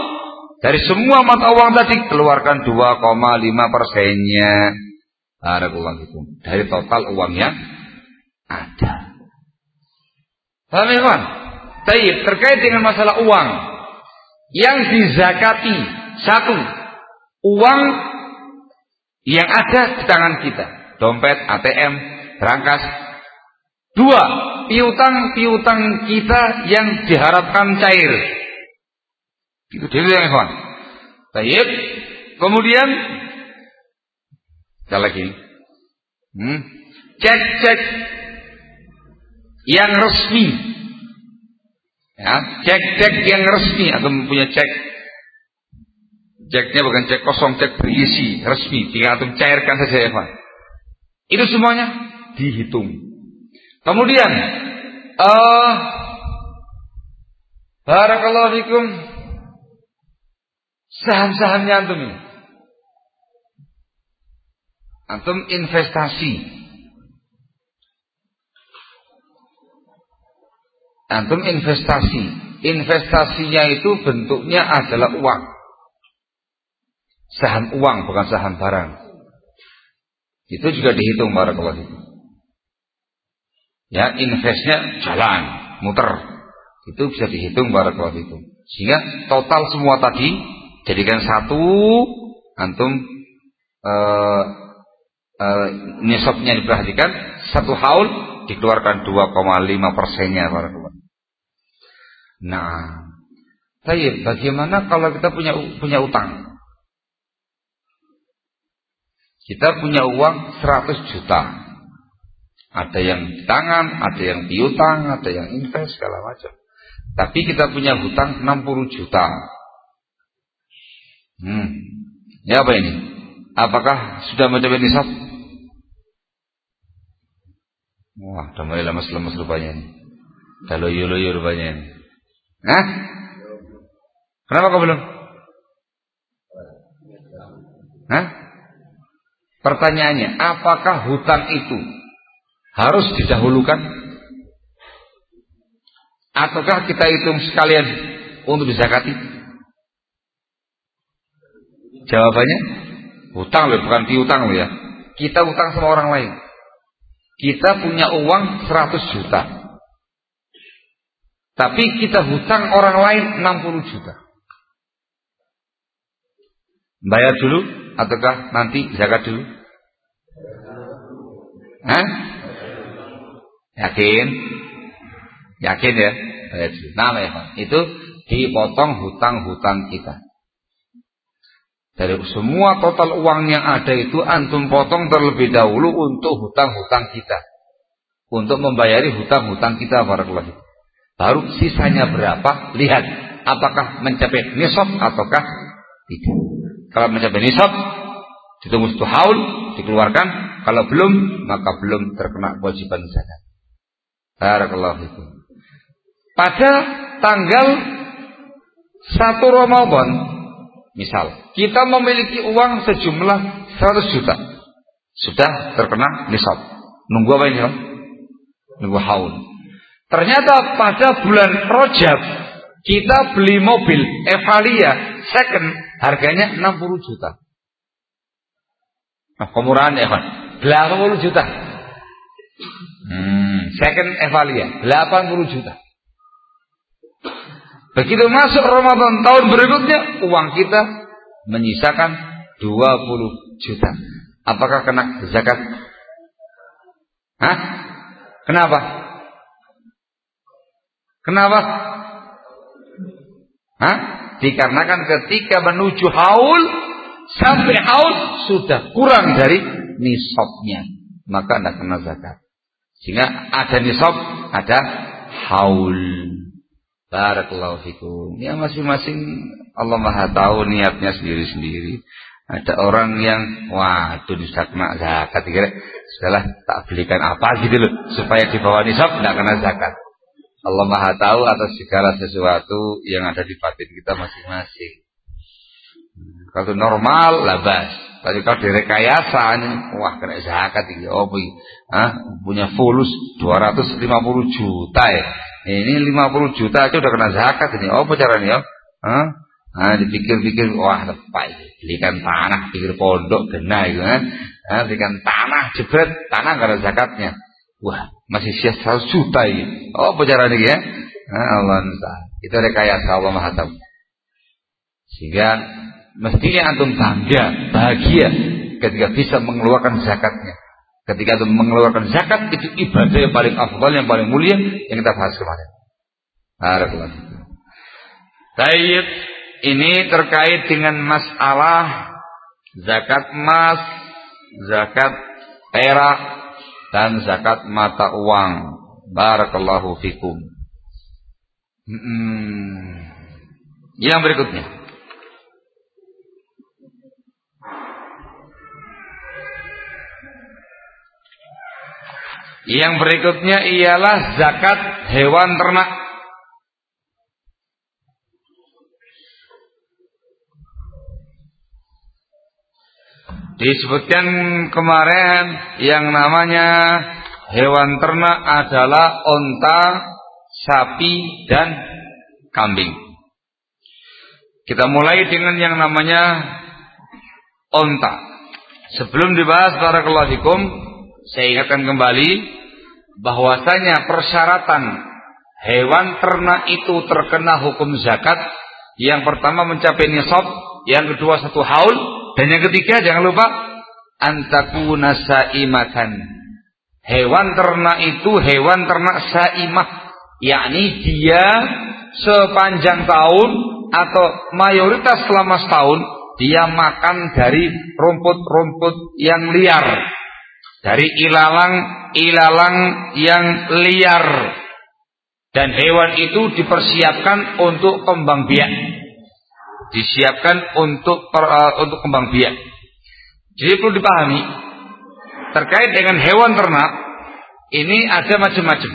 dari semua mata uang tadi keluarkan 2,5 persennya. Barakallahu. Dari total uang yang ada. Paham ya, kawan? Taib, terkait dengan masalah uang yang dizakati satu uang yang ada di tangan kita, dompet, ATM, berangkas. Dua, piutang-piutang kita yang diharapkan cair. Itu dulu yang kawan. Taib. Kemudian Sekali lagi. Hmm? Cek, cek. Yang resmi. Ya, cek-cek yang resmi atau punya cek. Ceknya bukan cek kosong, cek berisi, resmi. Tinggal antum cairkan saja ya Pak. Itu semuanya dihitung. Kemudian, uh, Barakallahu fikum. Saham-sahamnya antum. Antum investasi. Antum investasi. Investasinya itu bentuknya adalah uang. Saham uang bukan saham barang. Itu juga dihitung barakallahu fikum. Ya, investnya jalan, muter. Itu bisa dihitung barakallahu fikum. Sehingga total semua tadi jadikan satu antum eh, uh, nisabnya diperhatikan satu haul dikeluarkan 2,5 persennya Nah, tapi bagaimana kalau kita punya punya utang? Kita punya uang 100 juta. Ada yang di tangan, ada yang piutang, ada yang invest segala macam. Tapi kita punya hutang 60 juta. Hmm. Ya apa ini? Apakah sudah mencapai nisab? Wah, udah mulai lemes-lemes rupanya ini. Udah loyo-loyo rupanya ini. Hah? Kenapa kau belum? Hah? Pertanyaannya, apakah hutang itu harus didahulukan? Ataukah kita hitung sekalian untuk disakati? Jawabannya, hutang loh, bukan piutang loh ya. Kita hutang sama orang lain. Kita punya uang 100 juta. Tapi kita hutang orang lain 60 juta. Bayar dulu ataukah nanti zakat dulu? Hah? Yakin? Yakin ya? Bayar dulu. Nah, ya, Itu dipotong hutang-hutang kita. Dari semua total uang yang ada itu antum potong terlebih dahulu untuk hutang-hutang kita. Untuk membayari hutang-hutang kita barakallahu Baru sisanya berapa? Lihat apakah mencapai nisab ataukah tidak. Kalau mencapai nisab ditunggu satu haul dikeluarkan, kalau belum maka belum terkena kewajiban zakat. Barakallahu itu. Pada tanggal 1 Ramadan Misal, kita memiliki uang sejumlah 100 juta. Sudah terkena nisab. Nunggu apa ini? Nunggu haul. Ternyata pada bulan Rojab kita beli mobil Evalia second harganya 60 juta. Nah, kemurahan ya kan? 80 juta. Hmm, second Evalia 80 juta. Begitu masuk Ramadan tahun berikutnya, uang kita menyisakan 20 juta. Apakah kena zakat? Hah? Kenapa? Kenapa? Hah? Dikarenakan ketika menuju haul sampai haul sudah kurang dari nisabnya, maka tidak kena zakat. Sehingga ada nisab, ada haul. Barakallahu fikum. Ya masing-masing Allah Maha tahu niatnya sendiri-sendiri. Ada orang yang waduh bisa kena zakat kira setelah tak belikan apa gitu loh supaya di bawah nisab tidak kena zakat. Allah Maha tahu atas segala sesuatu yang ada di batin kita masing-masing. Kalau normal labas. Tapi kalau direkayasa wah kena zakat ini. Oh, ah, punya fulus 250 juta ya. Ini 50 juta aja udah kena zakat ini. Oh, apa caranya ya? Hah? Nah, dipikir-pikir, wah lepai, belikan tanah, pikir pondok, kena gitu kan. Nah, belikan tanah, jebret, tanah gak zakatnya. Wah, masih sia 100 juta ini. Oh, apa caranya ya? Nah, Allah Nusa. Itu rekayasa Allah Maha Tahu. Sehingga mestinya antum bangga, bahagia ketika bisa mengeluarkan zakatnya. Ketika itu mengeluarkan zakat itu ibadah yang paling afdal, yang paling mulia yang kita bahas kemarin. Barakallahu. Baik, ini terkait dengan masalah zakat emas, zakat perak dan zakat mata uang. Barakallahu fikum. Hmm. Yang berikutnya. Yang berikutnya ialah zakat hewan ternak. Disebutkan kemarin yang namanya hewan ternak adalah onta, sapi, dan kambing. Kita mulai dengan yang namanya onta. Sebelum dibahas para fikum, saya ingatkan kembali bahwasanya persyaratan hewan ternak itu terkena hukum zakat yang pertama mencapai nisab, yang kedua satu haul, dan yang ketiga jangan lupa antakuna saimatan Hewan ternak itu hewan ternak saimah, yakni dia sepanjang tahun atau mayoritas selama setahun dia makan dari rumput-rumput yang liar, dari ilalang-ilalang yang liar. Dan hewan itu dipersiapkan untuk kembang biak. Disiapkan untuk uh, untuk kembang biak. Jadi perlu dipahami terkait dengan hewan ternak ini ada macam-macam.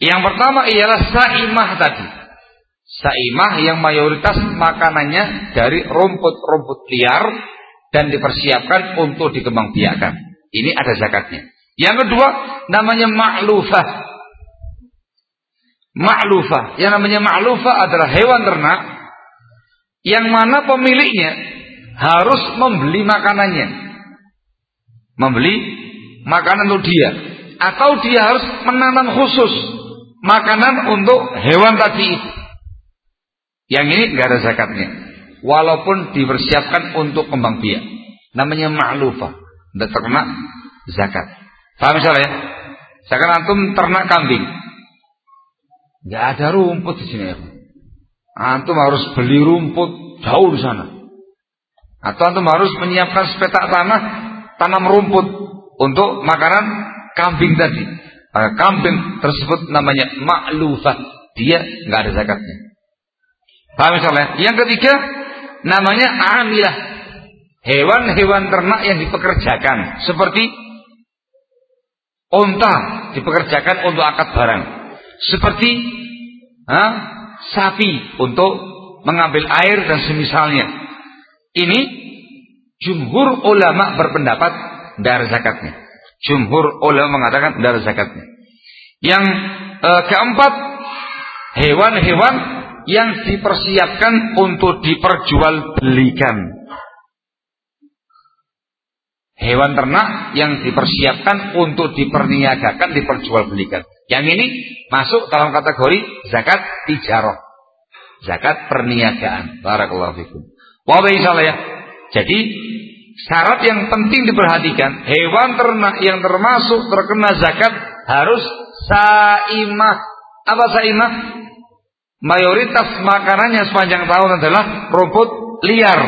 Yang pertama ialah saimah tadi. Saimah yang mayoritas makanannya dari rumput-rumput liar dan dipersiapkan untuk dikembangbiakkan. Ini ada zakatnya. Yang kedua namanya ma'lufah. Ma'lufah. Yang namanya ma'lufah adalah hewan ternak yang mana pemiliknya harus membeli makanannya membeli makanan untuk dia atau dia harus menanam khusus makanan untuk hewan tadi Yang ini nggak ada zakatnya. Walaupun dipersiapkan untuk kembang biak. Namanya ma'lufa. Tidak terkena zakat. Paham misalnya ya? Sekarang antum ternak kambing. Nggak ada rumput di sini. Antum harus beli rumput jauh di sana. Atau antum harus menyiapkan sepetak tanah tanam rumput untuk makanan kambing tadi. Maka kambing tersebut namanya ma'lufah. Dia nggak ada zakatnya. Paham misalnya? Yang ketiga namanya amilah. Hewan-hewan ternak yang dipekerjakan seperti onta dipekerjakan untuk akad barang. Seperti ha, sapi untuk mengambil air dan semisalnya. Ini Jumhur ulama berpendapat dari zakatnya. Jumhur ulama mengatakan dari zakatnya. Yang e, keempat, hewan-hewan yang dipersiapkan untuk diperjualbelikan. Hewan ternak yang dipersiapkan untuk diperniagakan, diperjualbelikan. Yang ini masuk dalam kategori zakat tijarah. Zakat perniagaan. Barakallahu fikum. Wa ya. Jadi syarat yang penting diperhatikan, hewan ternak yang termasuk terkena zakat harus saimah. Apa saimah? Mayoritas makanannya sepanjang tahun adalah rumput liar,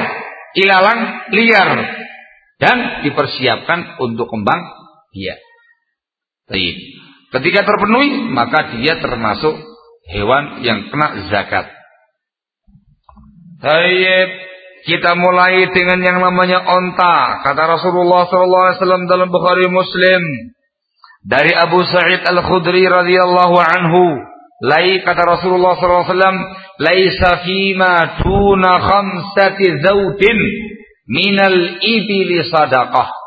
ilalang liar dan dipersiapkan untuk kembang biak. Baik. Ketika terpenuhi, maka dia termasuk hewan yang kena zakat. Baik. Kita mulai dengan yang namanya onta. Kata Rasulullah SAW dalam Bukhari Muslim. Dari Abu Sa'id Al-Khudri radhiyallahu anhu. Lai kata Rasulullah SAW. Laisa fima tuna khamsati zawtin minal ibili sadaqah.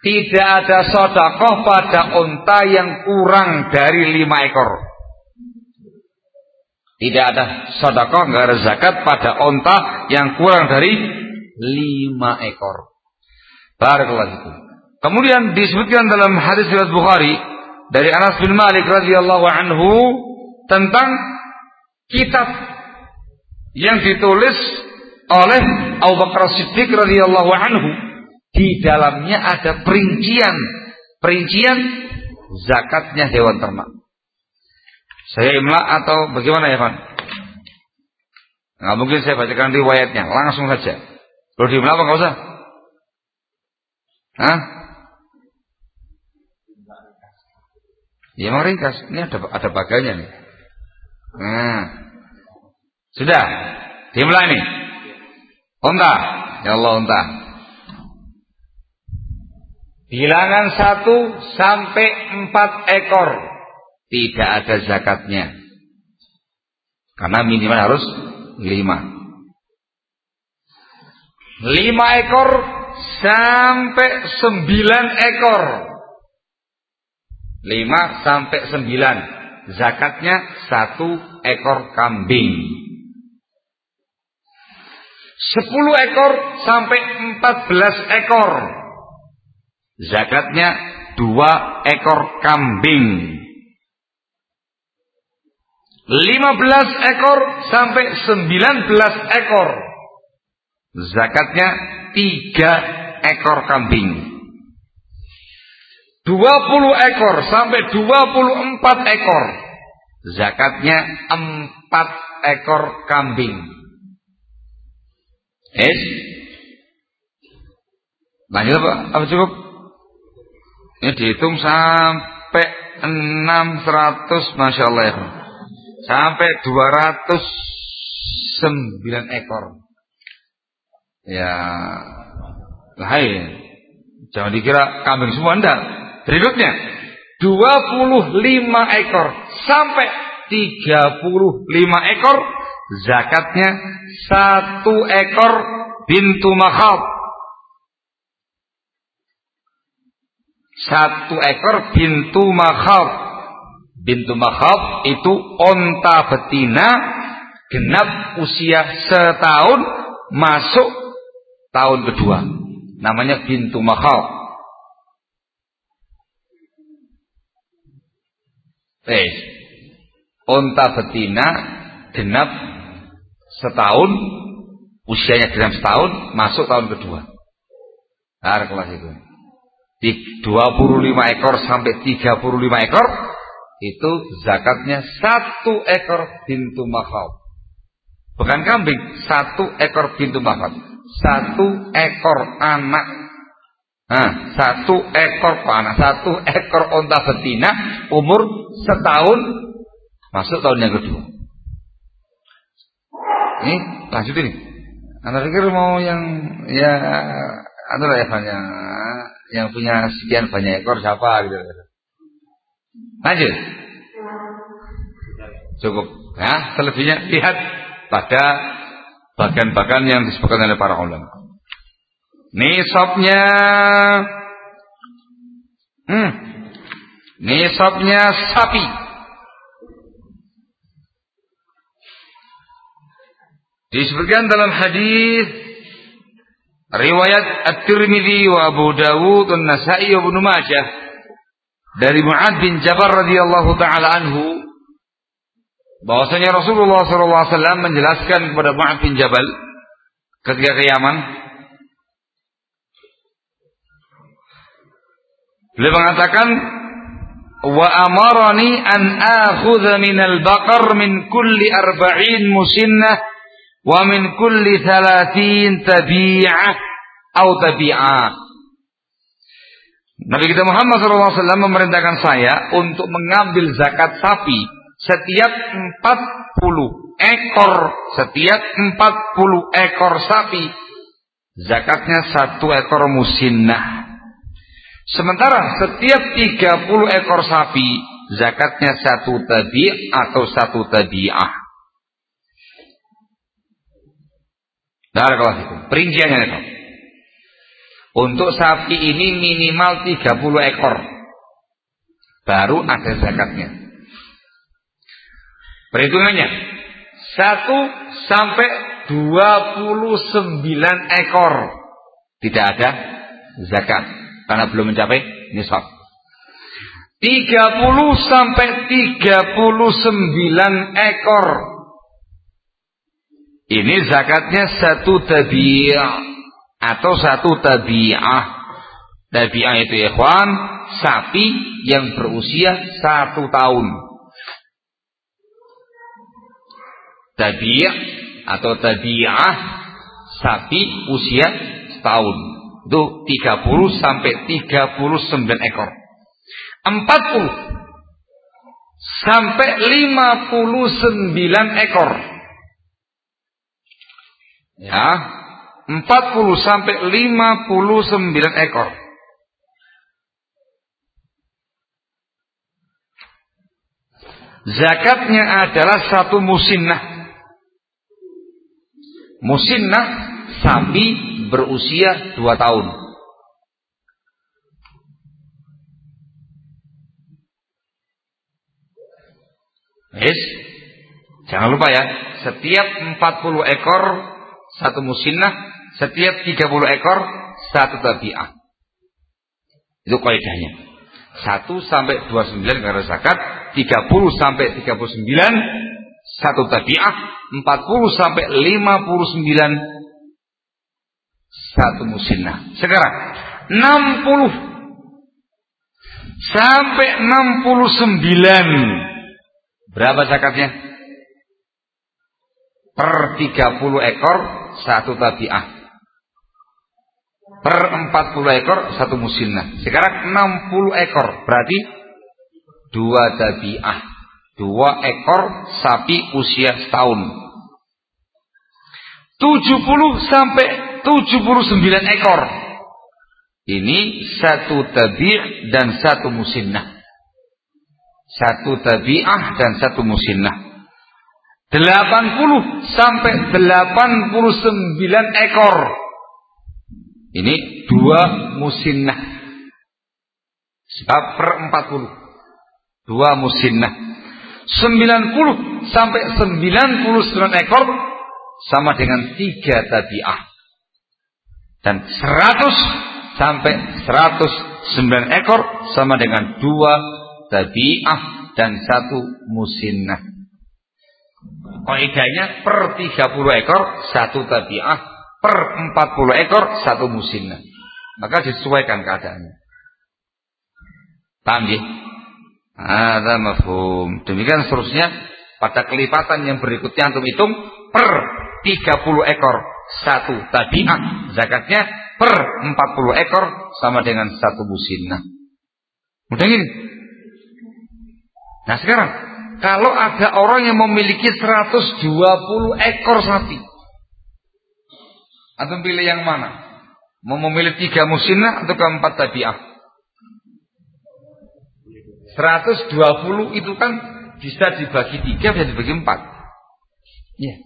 Tidak ada sodakoh pada onta yang kurang dari lima ekor. Tidak ada sedekah, nggak ada zakat pada onta yang kurang dari lima ekor. Barakallahu Kemudian disebutkan dalam hadis riwayat Bukhari dari Anas bin Malik radhiyallahu anhu tentang kitab yang ditulis oleh Abu Bakar Siddiq radhiyallahu anhu di dalamnya ada perincian perincian zakatnya hewan ternak. Saya imla atau bagaimana ya Pak? Nggak mungkin saya bacakan riwayatnya, langsung saja. Kalau diimla apa nggak usah? Hah? Ya memang ringkas. Ini ada ada baganya nih. Nah. Sudah. Dimulai nih. Unta. Ya Allah unta. Bilangan satu sampai empat ekor. Tidak ada zakatnya. Karena minimal harus lima. Lima ekor sampai sembilan ekor. Lima sampai sembilan. Zakatnya satu ekor kambing. Sepuluh ekor sampai empat belas ekor. Zakatnya dua ekor kambing. 15 ekor sampai 19 ekor. Zakatnya 3 ekor kambing. 20 ekor sampai 24 ekor. Zakatnya 4 ekor kambing. Es. Lanjut apa? Apa cukup? Ini dihitung sampai 600 Masya Allah ya sampai 209 ekor. Ya, hai, jangan dikira kambing semua enggak. Berikutnya 25 ekor sampai 35 ekor zakatnya satu ekor bintu makhab. Satu ekor bintu makhab bintu Makhab itu onta betina genap usia setahun masuk tahun kedua. Namanya bintu Makhab. Eh, onta betina genap setahun usianya genap setahun masuk tahun kedua. Nah, kelas itu. Di 25 ekor sampai 35 ekor itu zakatnya satu ekor pintu makhab. Bukan kambing, satu ekor pintu makhab. Satu ekor anak. Nah, satu ekor anak, satu ekor onta betina umur setahun masuk tahun yang kedua. Ini lanjut ini. Anda pikir mau yang ya adalah ya banyak yang punya sekian banyak ekor siapa gitu. Lanjut. Cukup. Ya, selebihnya lihat pada bagian-bagian yang disebutkan oleh para ulama. Nisabnya hmm, nisabnya sapi. Disebutkan dalam hadis riwayat At-Tirmidzi wa Abu Dawud dan Nasa'i wa Ibnu Majah. Dari Mu'ad bin Jabal radhiyallahu taala anhu. Bahwasanya Rasulullah SAW menjelaskan kepada Mu'ad bin Jabal ketika ke Yaman. Beliau mengatakan wa amarani an akhudha min al-baqar min kulli arba'in musinnah wa min kulli thalathin tabi'ah atau tabi'ah Nabi kita Muhammad SAW memerintahkan saya untuk mengambil zakat sapi setiap 40 ekor, setiap 40 ekor sapi. Zakatnya satu ekor musinnah. Sementara setiap 30 ekor sapi, zakatnya satu tabi atau satu tabi'ah. Itu. Perinciannya itu. Untuk sapi ini minimal 30 ekor. Baru ada zakatnya. Perhitungannya. 1 sampai 29 ekor. Tidak ada zakat. Karena belum mencapai nisab. 30 sampai 39 ekor. Ini zakatnya satu tabi'ah atau satu tabi'ah. Tabi'ah itu ikhwan, sapi yang berusia satu tahun. Tabi'ah atau tabi'ah sapi usia setahun. Itu 30 sampai 39 ekor. 40 sampai 59 ekor. Ya, 40 sampai 59 ekor. Zakatnya adalah satu musinnah. Musinnah sapi berusia 2 tahun. Yes. Jangan lupa ya, setiap 40 ekor satu musinnah, setiap 30 ekor satu tabi'ah. Itu kaidahnya. 1 sampai 29 karena zakat, 30 sampai 39 satu tabi'ah, 40 sampai 59 satu musinnah. Sekarang 60 sampai 69 Berapa zakatnya? Per 30 ekor satu tabi'ah. Per 40 ekor satu musinnah. Sekarang 60 ekor berarti dua tabi'ah. Dua ekor sapi usia setahun. 70 sampai 79 ekor. Ini satu tabi' dan satu musinnah satu tabi'ah dan satu musinnah. 80 sampai 89 ekor. Ini dua musinnah. Sebab per 40. Dua musinnah. 90 sampai 99 ekor sama dengan tiga tabi'ah. Dan 100 sampai 109 ekor sama dengan dua tabi'ah dan satu musinnah. Kaidahnya per 30 ekor satu tabi'ah, per 40 ekor satu musinnah. Maka disesuaikan keadaannya. Paham ya? Ada mafhum. Demikian seterusnya pada kelipatan yang berikutnya antum hitung per 30 ekor satu tabi'ah zakatnya per 40 ekor sama dengan satu musinnah. Mudah ini? Nah sekarang, kalau ada orang yang memiliki 120 ekor sapi, atau pilih yang mana? Mau memilih tiga musinah atau keempat tabiah? 120 itu kan bisa dibagi tiga, bisa dibagi empat. Ya.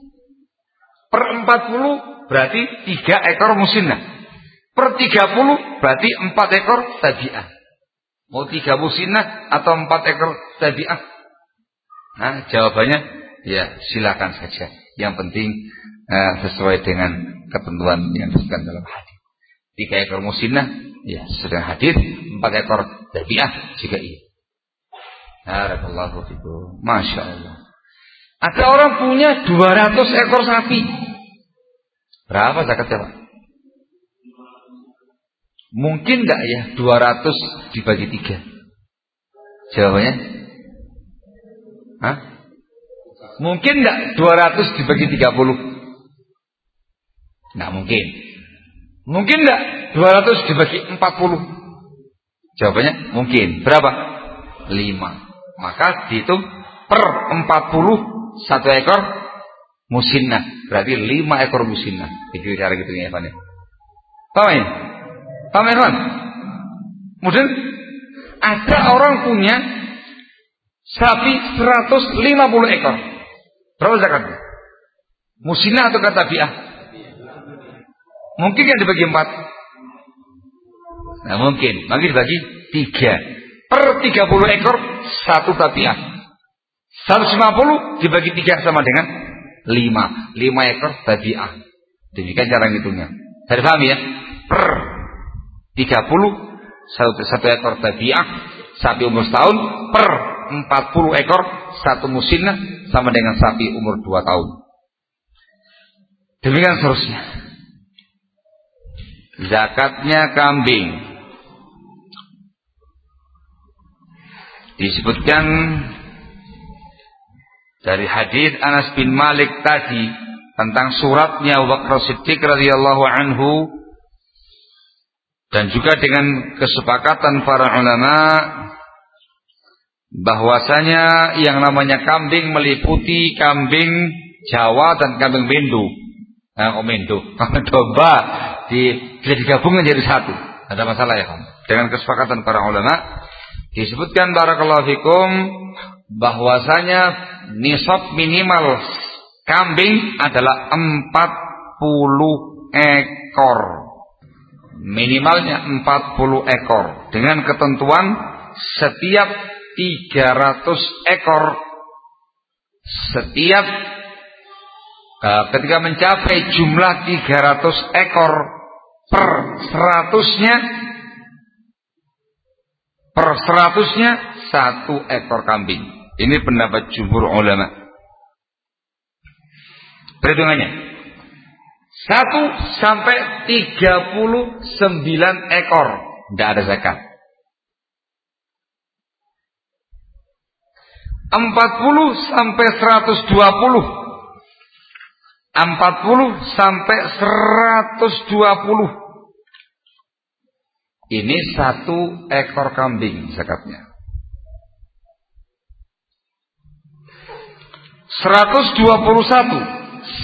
Per 40 berarti tiga ekor musinah. Per 30 berarti empat ekor tabiah. Mau tiga musinah atau empat ekor tabi'ah? Nah, jawabannya ya silakan saja. Yang penting uh, sesuai dengan ketentuan yang disebutkan dalam hadis. Tiga ekor musinah, ya sudah hadir. Empat ekor tabi'ah juga iya. Barakallahu fikum. Masya Allah. Ada orang punya 200 ekor sapi. Berapa zakatnya Pak? Mungkin enggak ya 200 dibagi tiga? Jawabannya? Hah? Mungkin enggak 200 dibagi 30? Enggak mungkin. Mungkin enggak 200 dibagi 40? Jawabannya mungkin. Berapa? 5. Maka dihitung per 40 satu ekor musinnah. Berarti 5 ekor musinnah. Itu cara gitu ya, Pak. Paham ya? Paham ya, Kemudian ada orang punya sapi 150 ekor. Berapa zakatnya? Musina atau kata biah? Mungkin yang dibagi empat. Nah mungkin. Mungkin dibagi tiga. Per 30 ekor satu tabiah. 150 dibagi tiga sama dengan lima. Lima ekor tabiah. Demikian cara ngitungnya. Dari paham ya? Per 30 satu, satu ekor tabiah sapi umur setahun per 40 ekor satu musinnah sama dengan sapi umur 2 tahun. Demikian seterusnya. Zakatnya kambing. Disebutkan dari hadis Anas bin Malik tadi tentang suratnya Abu Siddiq radhiyallahu anhu dan juga dengan kesepakatan para ulama bahwasanya yang namanya kambing meliputi kambing Jawa dan kambing Mendo. Nah, oh Mendo, kambing domba di, bisa digabung menjadi satu. Ada masalah ya, Dengan kesepakatan para ulama disebutkan barakallahu fikum bahwasanya nisab minimal kambing adalah 40 ekor. Minimalnya 40 ekor dengan ketentuan setiap 300 ekor setiap uh, ketika mencapai jumlah 300 ekor per seratusnya per seratusnya satu ekor kambing. Ini pendapat jumhur ulama. Perhitungannya. Satu sampai tiga puluh sembilan ekor. Tidak ada zakat. 40 sampai 120 40 sampai 120 ini satu ekor kambing zakatnya. 121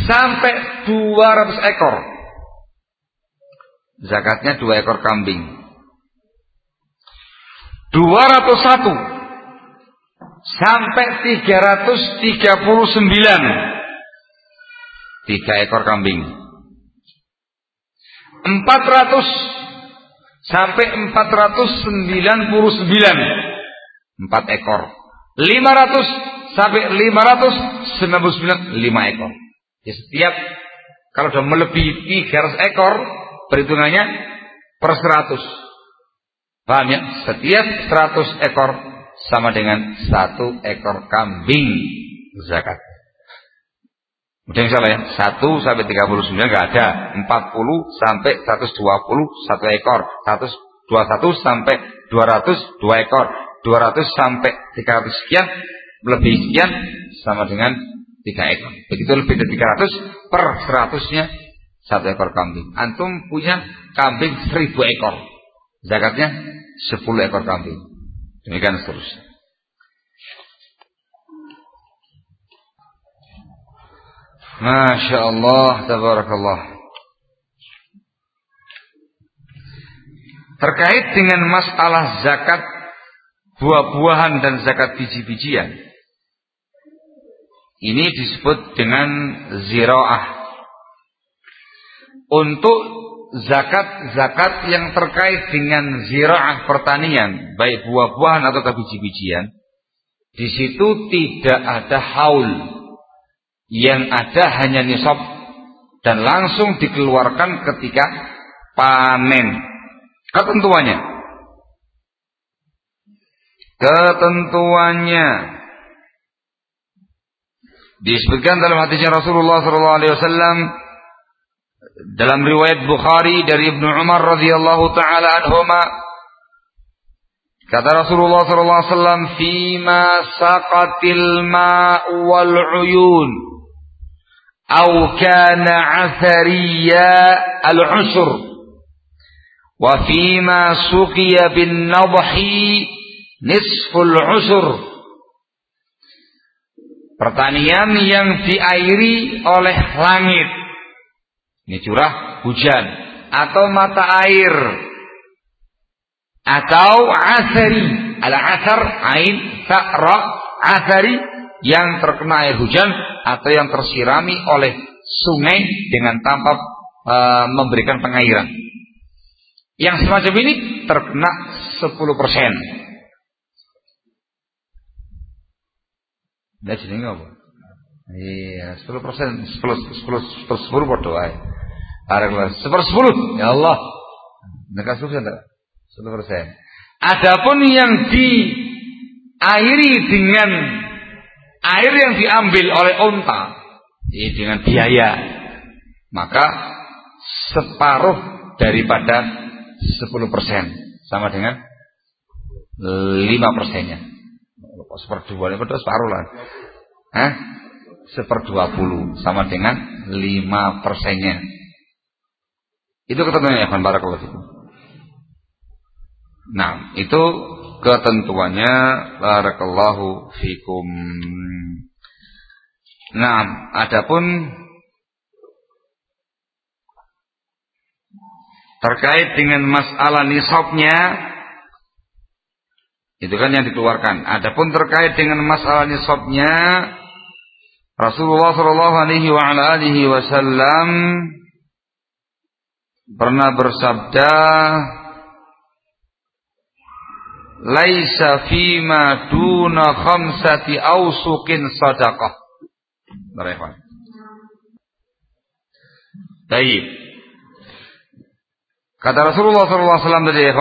sampai 200 ekor. Zakatnya dua ekor kambing. 201 sampai 339 tiga ekor kambing. 400 sampai 499 empat ekor. 500 sampai 599 lima ekor. Ya, setiap kalau sudah melebihi 300 ekor perhitungannya per 100 paham ya? Setiap 100 ekor sama dengan satu ekor kambing zakat. Mudah salah ya. 1 sampai 39 enggak ada. 40 sampai 120 satu ekor. 121 sampai 200 dua ekor. 200 sampai 300 sekian lebih sekian sama dengan 3 ekor. Begitu lebih dari 300 per 100-nya satu ekor kambing. Antum punya kambing 1000 ekor. Zakatnya 10 ekor kambing. Demikian seterusnya. Masya Allah, tabarakallah. Terkait dengan masalah zakat buah-buahan dan zakat biji-bijian. Ini disebut dengan ziraah. Untuk zakat-zakat yang terkait dengan ziraah pertanian, baik buah-buahan atau biji-bijian, di situ tidak ada haul. Yang ada hanya nisab dan langsung dikeluarkan ketika panen. Ketentuannya. Ketentuannya disebutkan dalam hadisnya Rasulullah wasallam dalam riwayat Bukhari dari Ibnu Umar radhiyallahu taala anhuma kata Rasulullah sallallahu alaihi wasallam fima saqatil ma'u wal 'uyun aw kana 'athariya al-'usr wa fima suqiya bin nadhi nisful 'usr. Pertanian yang diairi oleh langit ini curah hujan atau mata air atau asari. Al asar ain ra asari yang terkena air hujan atau yang tersirami oleh sungai dengan tanpa e, memberikan pengairan. Yang semacam ini terkena 10%. Dah jenenge apa? Iya, 10%, 10 10 10 10 10 Barakallah. Sepersepuluh. Ya Allah. Mereka susah tak? Sepuluh persen. Adapun yang diairi dengan air yang diambil oleh onta dengan biaya, maka separuh daripada sepuluh persen sama dengan lima persennya. Seperdua, separuh lah. Hah? Seperdua puluh sama dengan lima persennya. Itu ketentuannya ya, Barakallahu fikum. Nah, itu ketentuannya. Barakallahu fikum. Nah, adapun terkait dengan masalah nisabnya itu kan yang dikeluarkan. Adapun terkait dengan masalah nisabnya Rasulullah Shallallahu Alaihi Wasallam pernah bersabda, "Laisa fima duna khamsati ausukin sadaqah." Mereka. Baik. Kata Rasulullah SAW tadi, ya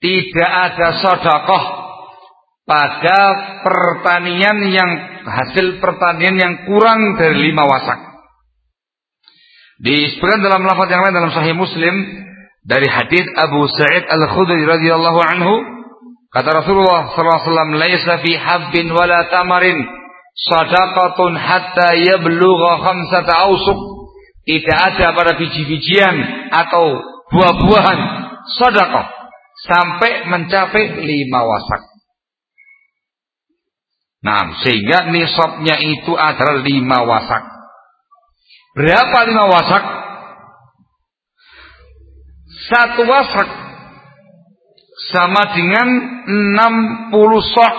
tidak ada sodakoh pada pertanian yang hasil pertanian yang kurang dari lima wasak. Disebutkan dalam lafaz yang lain dalam Sahih Muslim dari hadis Abu Sa'id Al Khudri radhiyallahu anhu kata Rasulullah sallallahu alaihi wasallam laisa fi habbin wala tamarin sadaqatun hatta yablugha khamsata ausuk tidak ada pada biji-bijian atau buah-buahan sedekah sampai mencapai lima wasak. Nah, sehingga nisabnya itu adalah lima wasak. Berapa lima wasak? Satu wasak sama dengan 60 sok.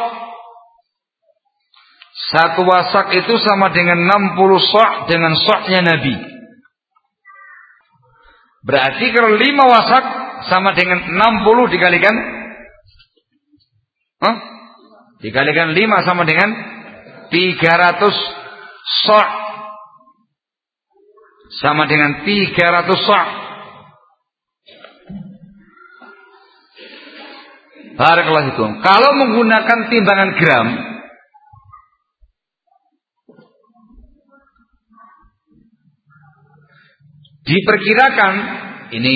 Satu wasak itu sama dengan 60 sok dengan soknya Nabi. Berarti kalau lima wasak sama dengan 60 dikalikan huh? dikalikan 5 sama dengan 300 sok sama dengan 300 sok Barakallahu itu. Kalau menggunakan timbangan gram diperkirakan ini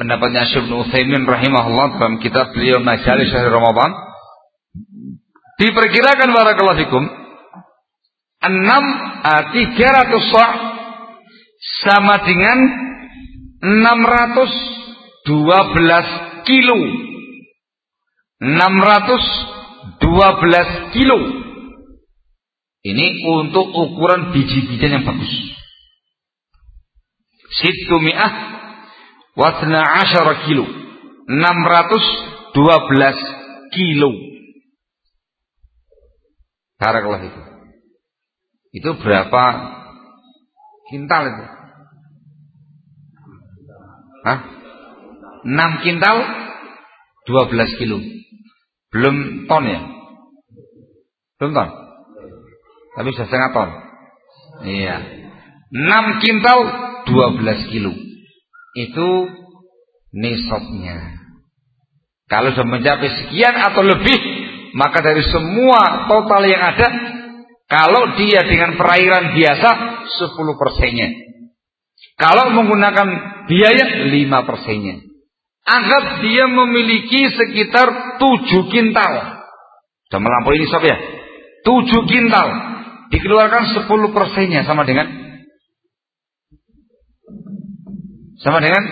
pendapatnya Syekh Utsaimin rahimahullah dalam kitab beliau Majalis Syahr Ramadan diperkirakan barakallahu fikum 6 uh, 300 sa' sama dengan 612 kilo 612 kilo ini untuk ukuran biji-bijian yang bagus Situ mi'ah Wasna asyara kilo. 612 kilo. Barakallah itu. Itu berapa kintal itu? Hah? 6 kintal 12 kilo. Belum ton ya? Belum ton. Tapi sudah setengah ton. Iya. 6 kintal 12 kilo itu nisabnya. Kalau sudah mencapai sekian atau lebih, maka dari semua total yang ada, kalau dia dengan perairan biasa, 10 persennya. Kalau menggunakan biaya, 5 persennya. Anggap dia memiliki sekitar 7 kintal. Sudah melampaui nisab ya? 7 kintal. Dikeluarkan 10 persennya sama dengan Sama dengan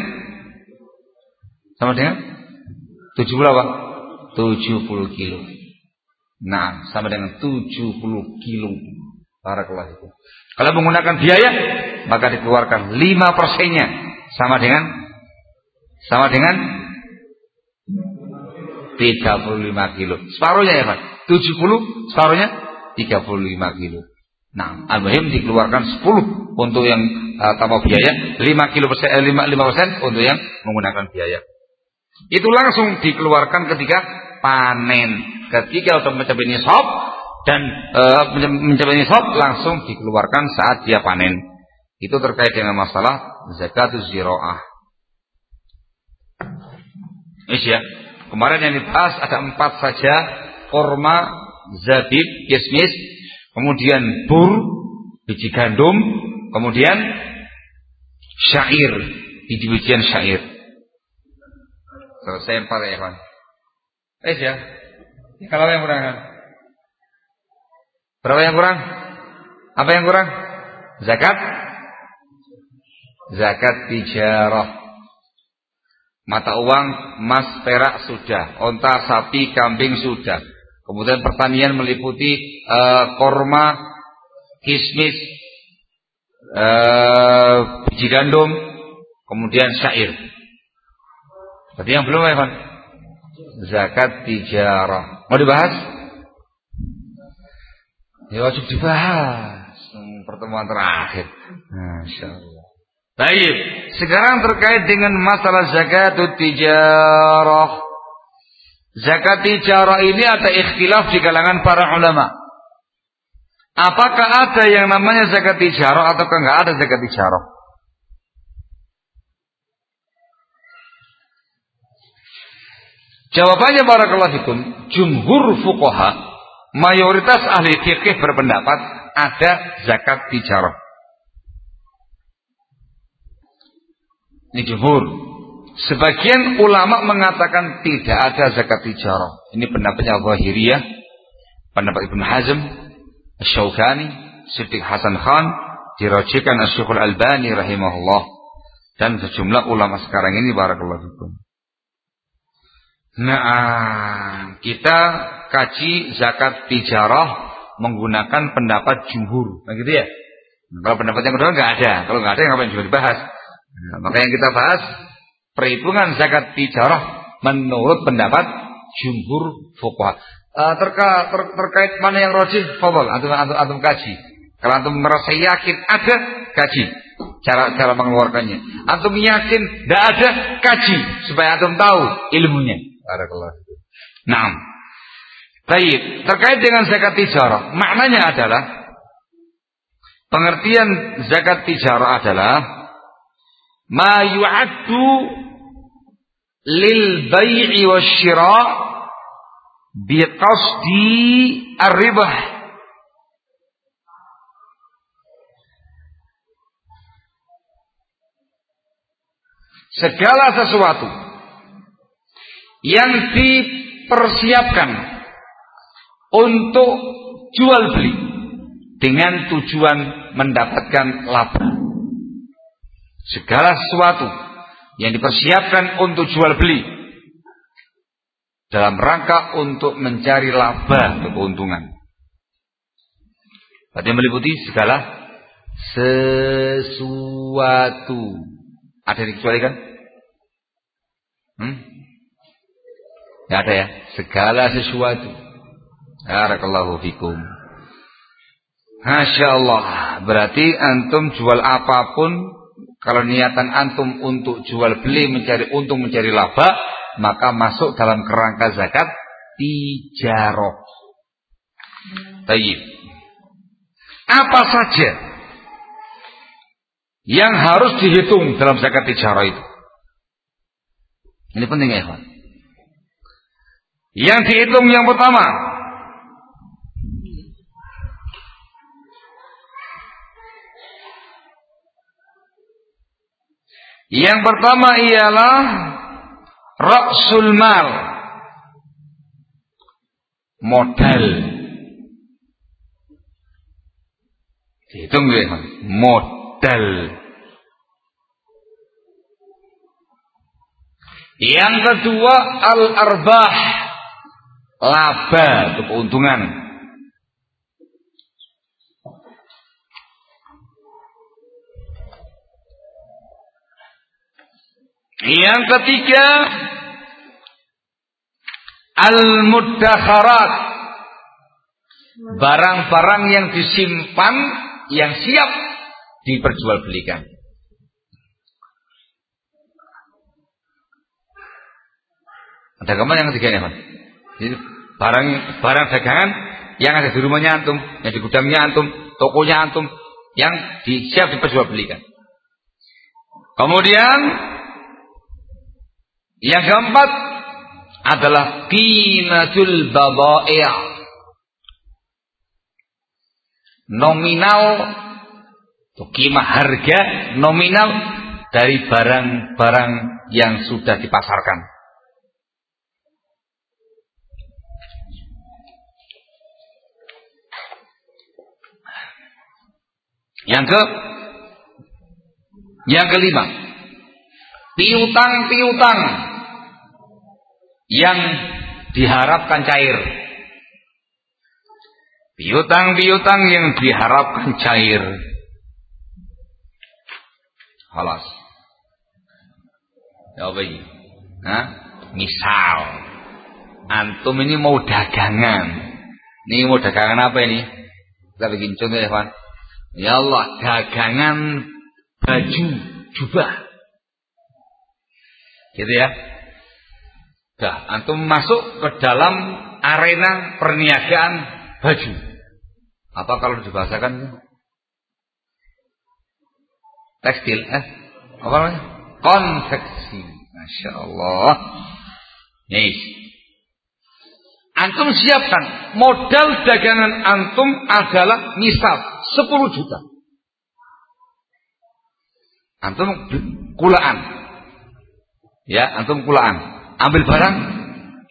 sama dengan 70 apa? 70 kilo. Nah, sama dengan 70 kilo. Barakallah itu. Kalau menggunakan biaya, maka dikeluarkan 5 persennya. Sama dengan sama dengan 35 kilo. Separuhnya ya Pak. 70, separuhnya 35 kilo. Nah, al-muhim dikeluarkan 10 untuk yang uh, tanpa biaya, 5 kilo persen, eh, 5, 5 persen untuk yang menggunakan biaya. Itu langsung dikeluarkan ketika panen. Ketika sudah mencapai nisab dan uh, mencapai nisab langsung dikeluarkan saat dia panen. Itu terkait dengan masalah zakat ziroah. Is ya. Kemarin yang dibahas ada empat saja korma, zabib, kismis, kemudian bur, biji gandum, kemudian syair, biji-bijian syair. Selesai empat ya kawan. Eh ya, kalau yang kurang? Berapa yang kurang? Apa yang kurang? Zakat? Zakat tijarah. Mata uang, emas, perak sudah, onta, sapi, kambing sudah. Kemudian pertanian meliputi uh, korma, kismis, uh, biji gandum, kemudian syair. Tapi yang belum Evan? Zakat tijarah. Mau dibahas? Ya wajib dibahas. Pertemuan terakhir. Masya Allah. Baik, sekarang terkait dengan masalah zakat tijarah. Zakat tijarah ini ada ikhtilaf di kalangan para ulama. Apakah ada yang namanya zakat tijarah atau enggak ada zakat tijarah? Jawabannya barakallahu fikum, jumhur fuqaha, mayoritas ahli fikih berpendapat ada zakat tijarah. Ini jumhur. Sebagian ulama mengatakan tidak ada zakat tijarah. Ini pendapatnya Zahiriyah, pendapat Ibn Hazm, Syaukani, Siddiq Hasan Khan, dirajikan Asy-Syekhul Albani rahimahullah dan sejumlah ulama sekarang ini barakallahu fikum. Nah, kita kaji zakat tijarah menggunakan pendapat jumhur. Nah gitu ya. Kalau pendapat yang kedua nggak ada. Kalau nggak ada ngapain juga dibahas. Nah, maka yang kita bahas perhitungan zakat tijarah menurut pendapat jumhur fuqaha. Uh, terka, ter, terkait mana yang rojih, fadol, antum, antum, antum kaji. Kalau antum merasa yakin ada, kaji. Cara cara mengeluarkannya. Antum yakin tidak ada, kaji supaya antum tahu ilmunya. Nah, baik. Terkait dengan zakat tijarah, maknanya adalah pengertian zakat tijarah adalah ma yu'addu lil bai'i wasyira' biqasdi ar-ribah. Segala sesuatu yang dipersiapkan untuk jual beli dengan tujuan mendapatkan laba Segala sesuatu yang dipersiapkan untuk jual beli dalam rangka untuk mencari laba atau keuntungan. Berarti meliputi segala sesuatu. Ada yang dikecualikan? Hmm? Tidak ada ya. Segala sesuatu. Barakallahu fikum. Masya Allah. Berarti antum jual apa pun kalau niatan antum untuk jual beli mencari untung mencari laba, maka masuk dalam kerangka zakat tijarah. Tayyib. Apa saja yang harus dihitung dalam zakat tijarah itu? Ini penting ya, Yang dihitung yang pertama. Yang pertama ialah Raksul mal. Modal. Hitung ya Modal. Yang kedua Al-arbah Laba atau keuntungan. Yang ketiga al-muddakharat. Barang-barang yang disimpan yang siap diperjualbelikan. Ada gambar yang ketiga nih, Jadi barang barang dagangan yang ada di rumahnya antum, yang di gudangnya antum, tokonya antum, yang di, siap diperjualbelikan. Kemudian yang keempat adalah qimatul baba'i' nominal qimah harga nominal dari barang-barang yang sudah dipasarkan. Yang ke yang kelima piutang-piutang yang diharapkan cair. Piutang-piutang yang diharapkan cair. Halas. Ya apa ini? Misal antum ini mau dagangan. Ini mau dagangan apa ini? Kita bikin contoh ya, Pak. Ya Allah, dagangan baju jubah. Gitu ya. Dah, antum masuk ke dalam arena perniagaan baju. Apa kalau dibahasakan? Tekstil, eh? Apa namanya? Konveksi. Masya Allah. Yes. Antum siapkan modal dagangan antum adalah misal 10 juta. Antum kulaan. Ya, antum kulaan. Ambil barang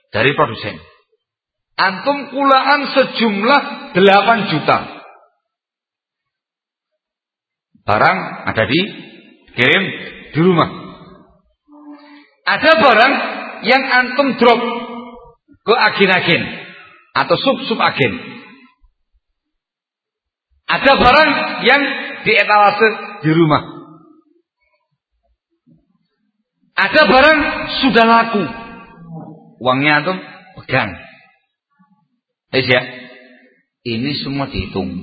dari produsen. Antum kulaan sejumlah 8 juta. Barang ada di kirim di rumah. Ada barang yang antum drop ke agen-agen atau sub-sub agen. Ada barang yang di etalase di rumah. Ada barang sudah laku. Uangnya antum pegang. Eh ya. Ini semua dihitung.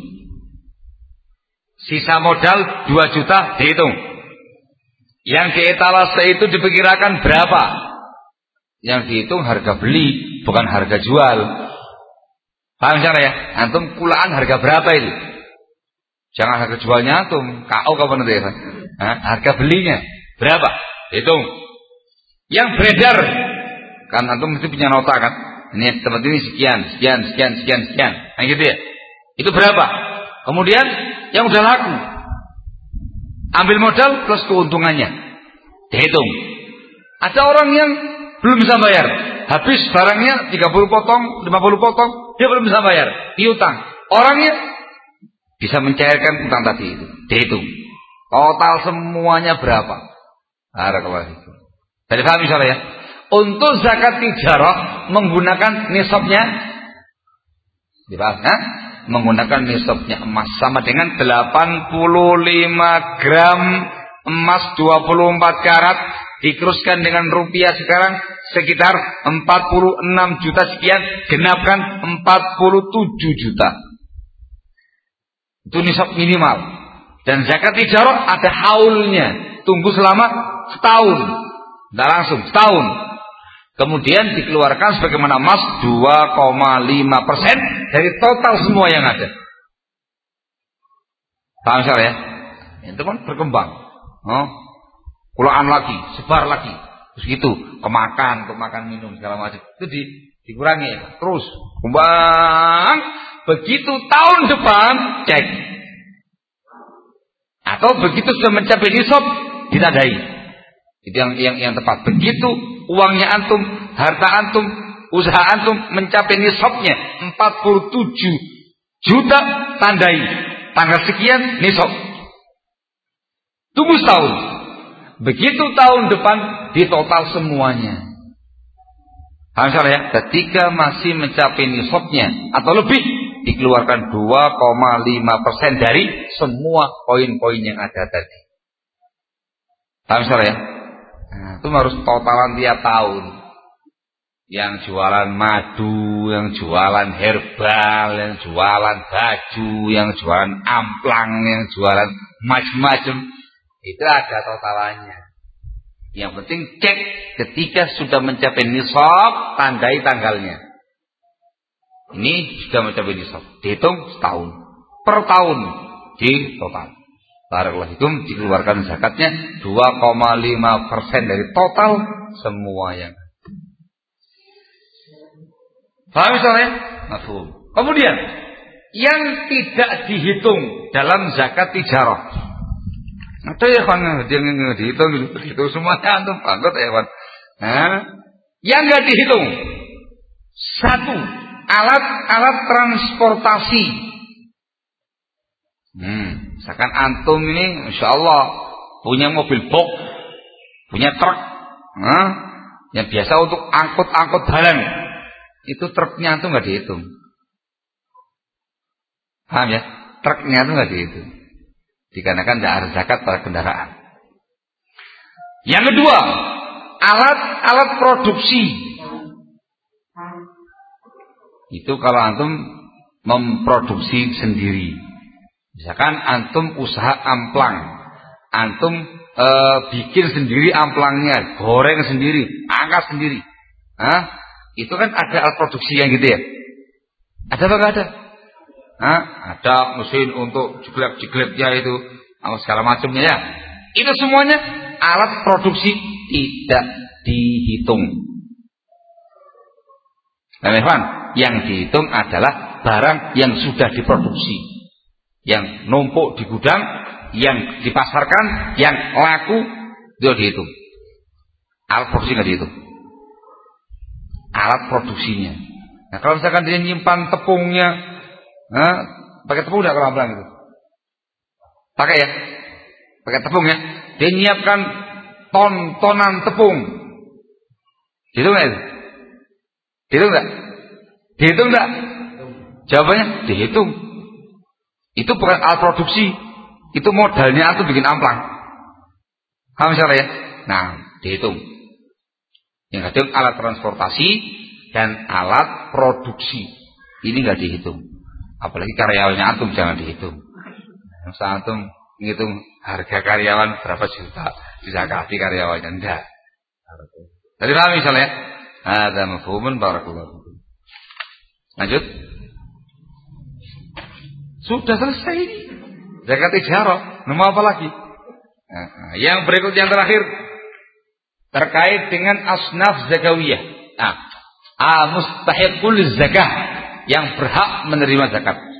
Sisa modal 2 juta dihitung. Yang di etalase itu diperkirakan berapa? Yang dihitung harga beli, bukan harga jual. Paham cara ya? Antum kulaan harga berapa itu? Jangan harga jualnya antum, KO kapan nanti ya? harga belinya berapa? Hitung. Yang beredar kan antum mesti punya nota kan? Ini tempat ini sekian, sekian, sekian, sekian, sekian. Nah gitu ya. Itu berapa? Kemudian yang udah laku Ambil modal plus keuntungannya. Dihitung. Ada orang yang belum bisa bayar. Habis barangnya 30 potong, 50 potong, dia belum bisa bayar. Diutang. Orangnya bisa mencairkan utang tadi itu. Dihitung. Total semuanya berapa? Barakallahu itu. Tadi paham misalnya ya? Untuk zakat tijarah menggunakan nisabnya dibahas, nah? menggunakan nisabnya emas sama dengan 85 gram emas 24 karat dikeruskan dengan rupiah sekarang sekitar 46 juta sekian genapkan 47 juta itu nisab minimal dan zakat tijarah ada haulnya tunggu selama setahun tidak langsung setahun Kemudian dikeluarkan sebagaimana emas 2,5 persen dari total semua yang ada. Paham ya? Itu kan berkembang. Oh, kulaan lagi, sebar lagi. Terus gitu, kemakan, untuk makan minum segala macam. Itu di, dikurangi terus kembang. Begitu tahun depan cek. Atau begitu sudah mencapai nisab ditandai. Itu yang yang yang tepat. Begitu uangnya antum, harta antum, usaha antum mencapai nisabnya 47 juta tandai tanggal sekian nisab. Tunggu setahun. Begitu tahun depan di total semuanya. Paham ya? Ketika masih mencapai nisabnya atau lebih dikeluarkan 2,5 persen dari semua koin-koin yang ada tadi. Paham ya? Nah, itu harus totalan tiap tahun. Yang jualan madu, yang jualan herbal, yang jualan baju, yang jualan amplang, yang jualan macam-macam. Itu ada totalannya. Yang penting cek ketika sudah mencapai nisab, tandai tanggalnya. Ini sudah mencapai nisab. Dihitung setahun. Per tahun di total. Barakallahu dikeluarkan zakatnya 2,5 persen dari total semua yang Paham misalnya? Mafhum. Kemudian yang tidak dihitung dalam zakat tijarah. Ada ya kan yang dihitung itu semuanya antum bangkot ya kan. Yang nggak dihitung satu alat-alat transportasi. Hmm. Misalkan antum ini insya Allah punya mobil box punya truk, nah, yang biasa untuk angkut-angkut barang, itu truknya itu nggak dihitung. Paham ya? Truknya itu nggak dihitung. Dikarenakan tidak ada zakat pada kendaraan. Yang kedua, alat-alat produksi. Itu kalau antum memproduksi sendiri. Misalkan antum usaha amplang, antum e, bikin sendiri amplangnya, goreng sendiri, angkat sendiri. Hah? Itu kan ada alat produksi yang gitu ya? Ada apa enggak ada? Hah? Ada mesin untuk jeglep-jeglepnya itu, segala macamnya ya. Itu semuanya alat produksi tidak dihitung. Nah, yang dihitung adalah barang yang sudah diproduksi, yang numpuk di gudang, yang dipasarkan, yang laku, itu dihitung. Alat produksi nggak dihitung. Alat produksinya. Nah, kalau misalkan dia nyimpan tepungnya, nah, pakai tepung nggak kalau itu? Pakai ya, pakai tepung ya. Dia nyiapkan ton-tonan tepung. Dihitung nggak itu? Dihitung nggak? Dihitung nggak? Jawabannya dihitung. Itu bukan alat produksi. Itu modalnya atau bikin amplang. Paham misalnya ya? Nah, dihitung. Yang dihitung alat transportasi dan alat produksi. Ini nggak dihitung. Apalagi karyawannya antum jangan dihitung. Masa antum ngitung harga karyawan berapa juta disakati karyawannya enggak. Tadi paham misalnya? Ada mafhumun barakallahu Lanjut. Sudah selesai ini. Zakat ijarah. Nama apa lagi? Nah, yang berikut yang terakhir terkait dengan asnaf zakawiyah. Nah, mustahiqul zakah yang berhak menerima zakat.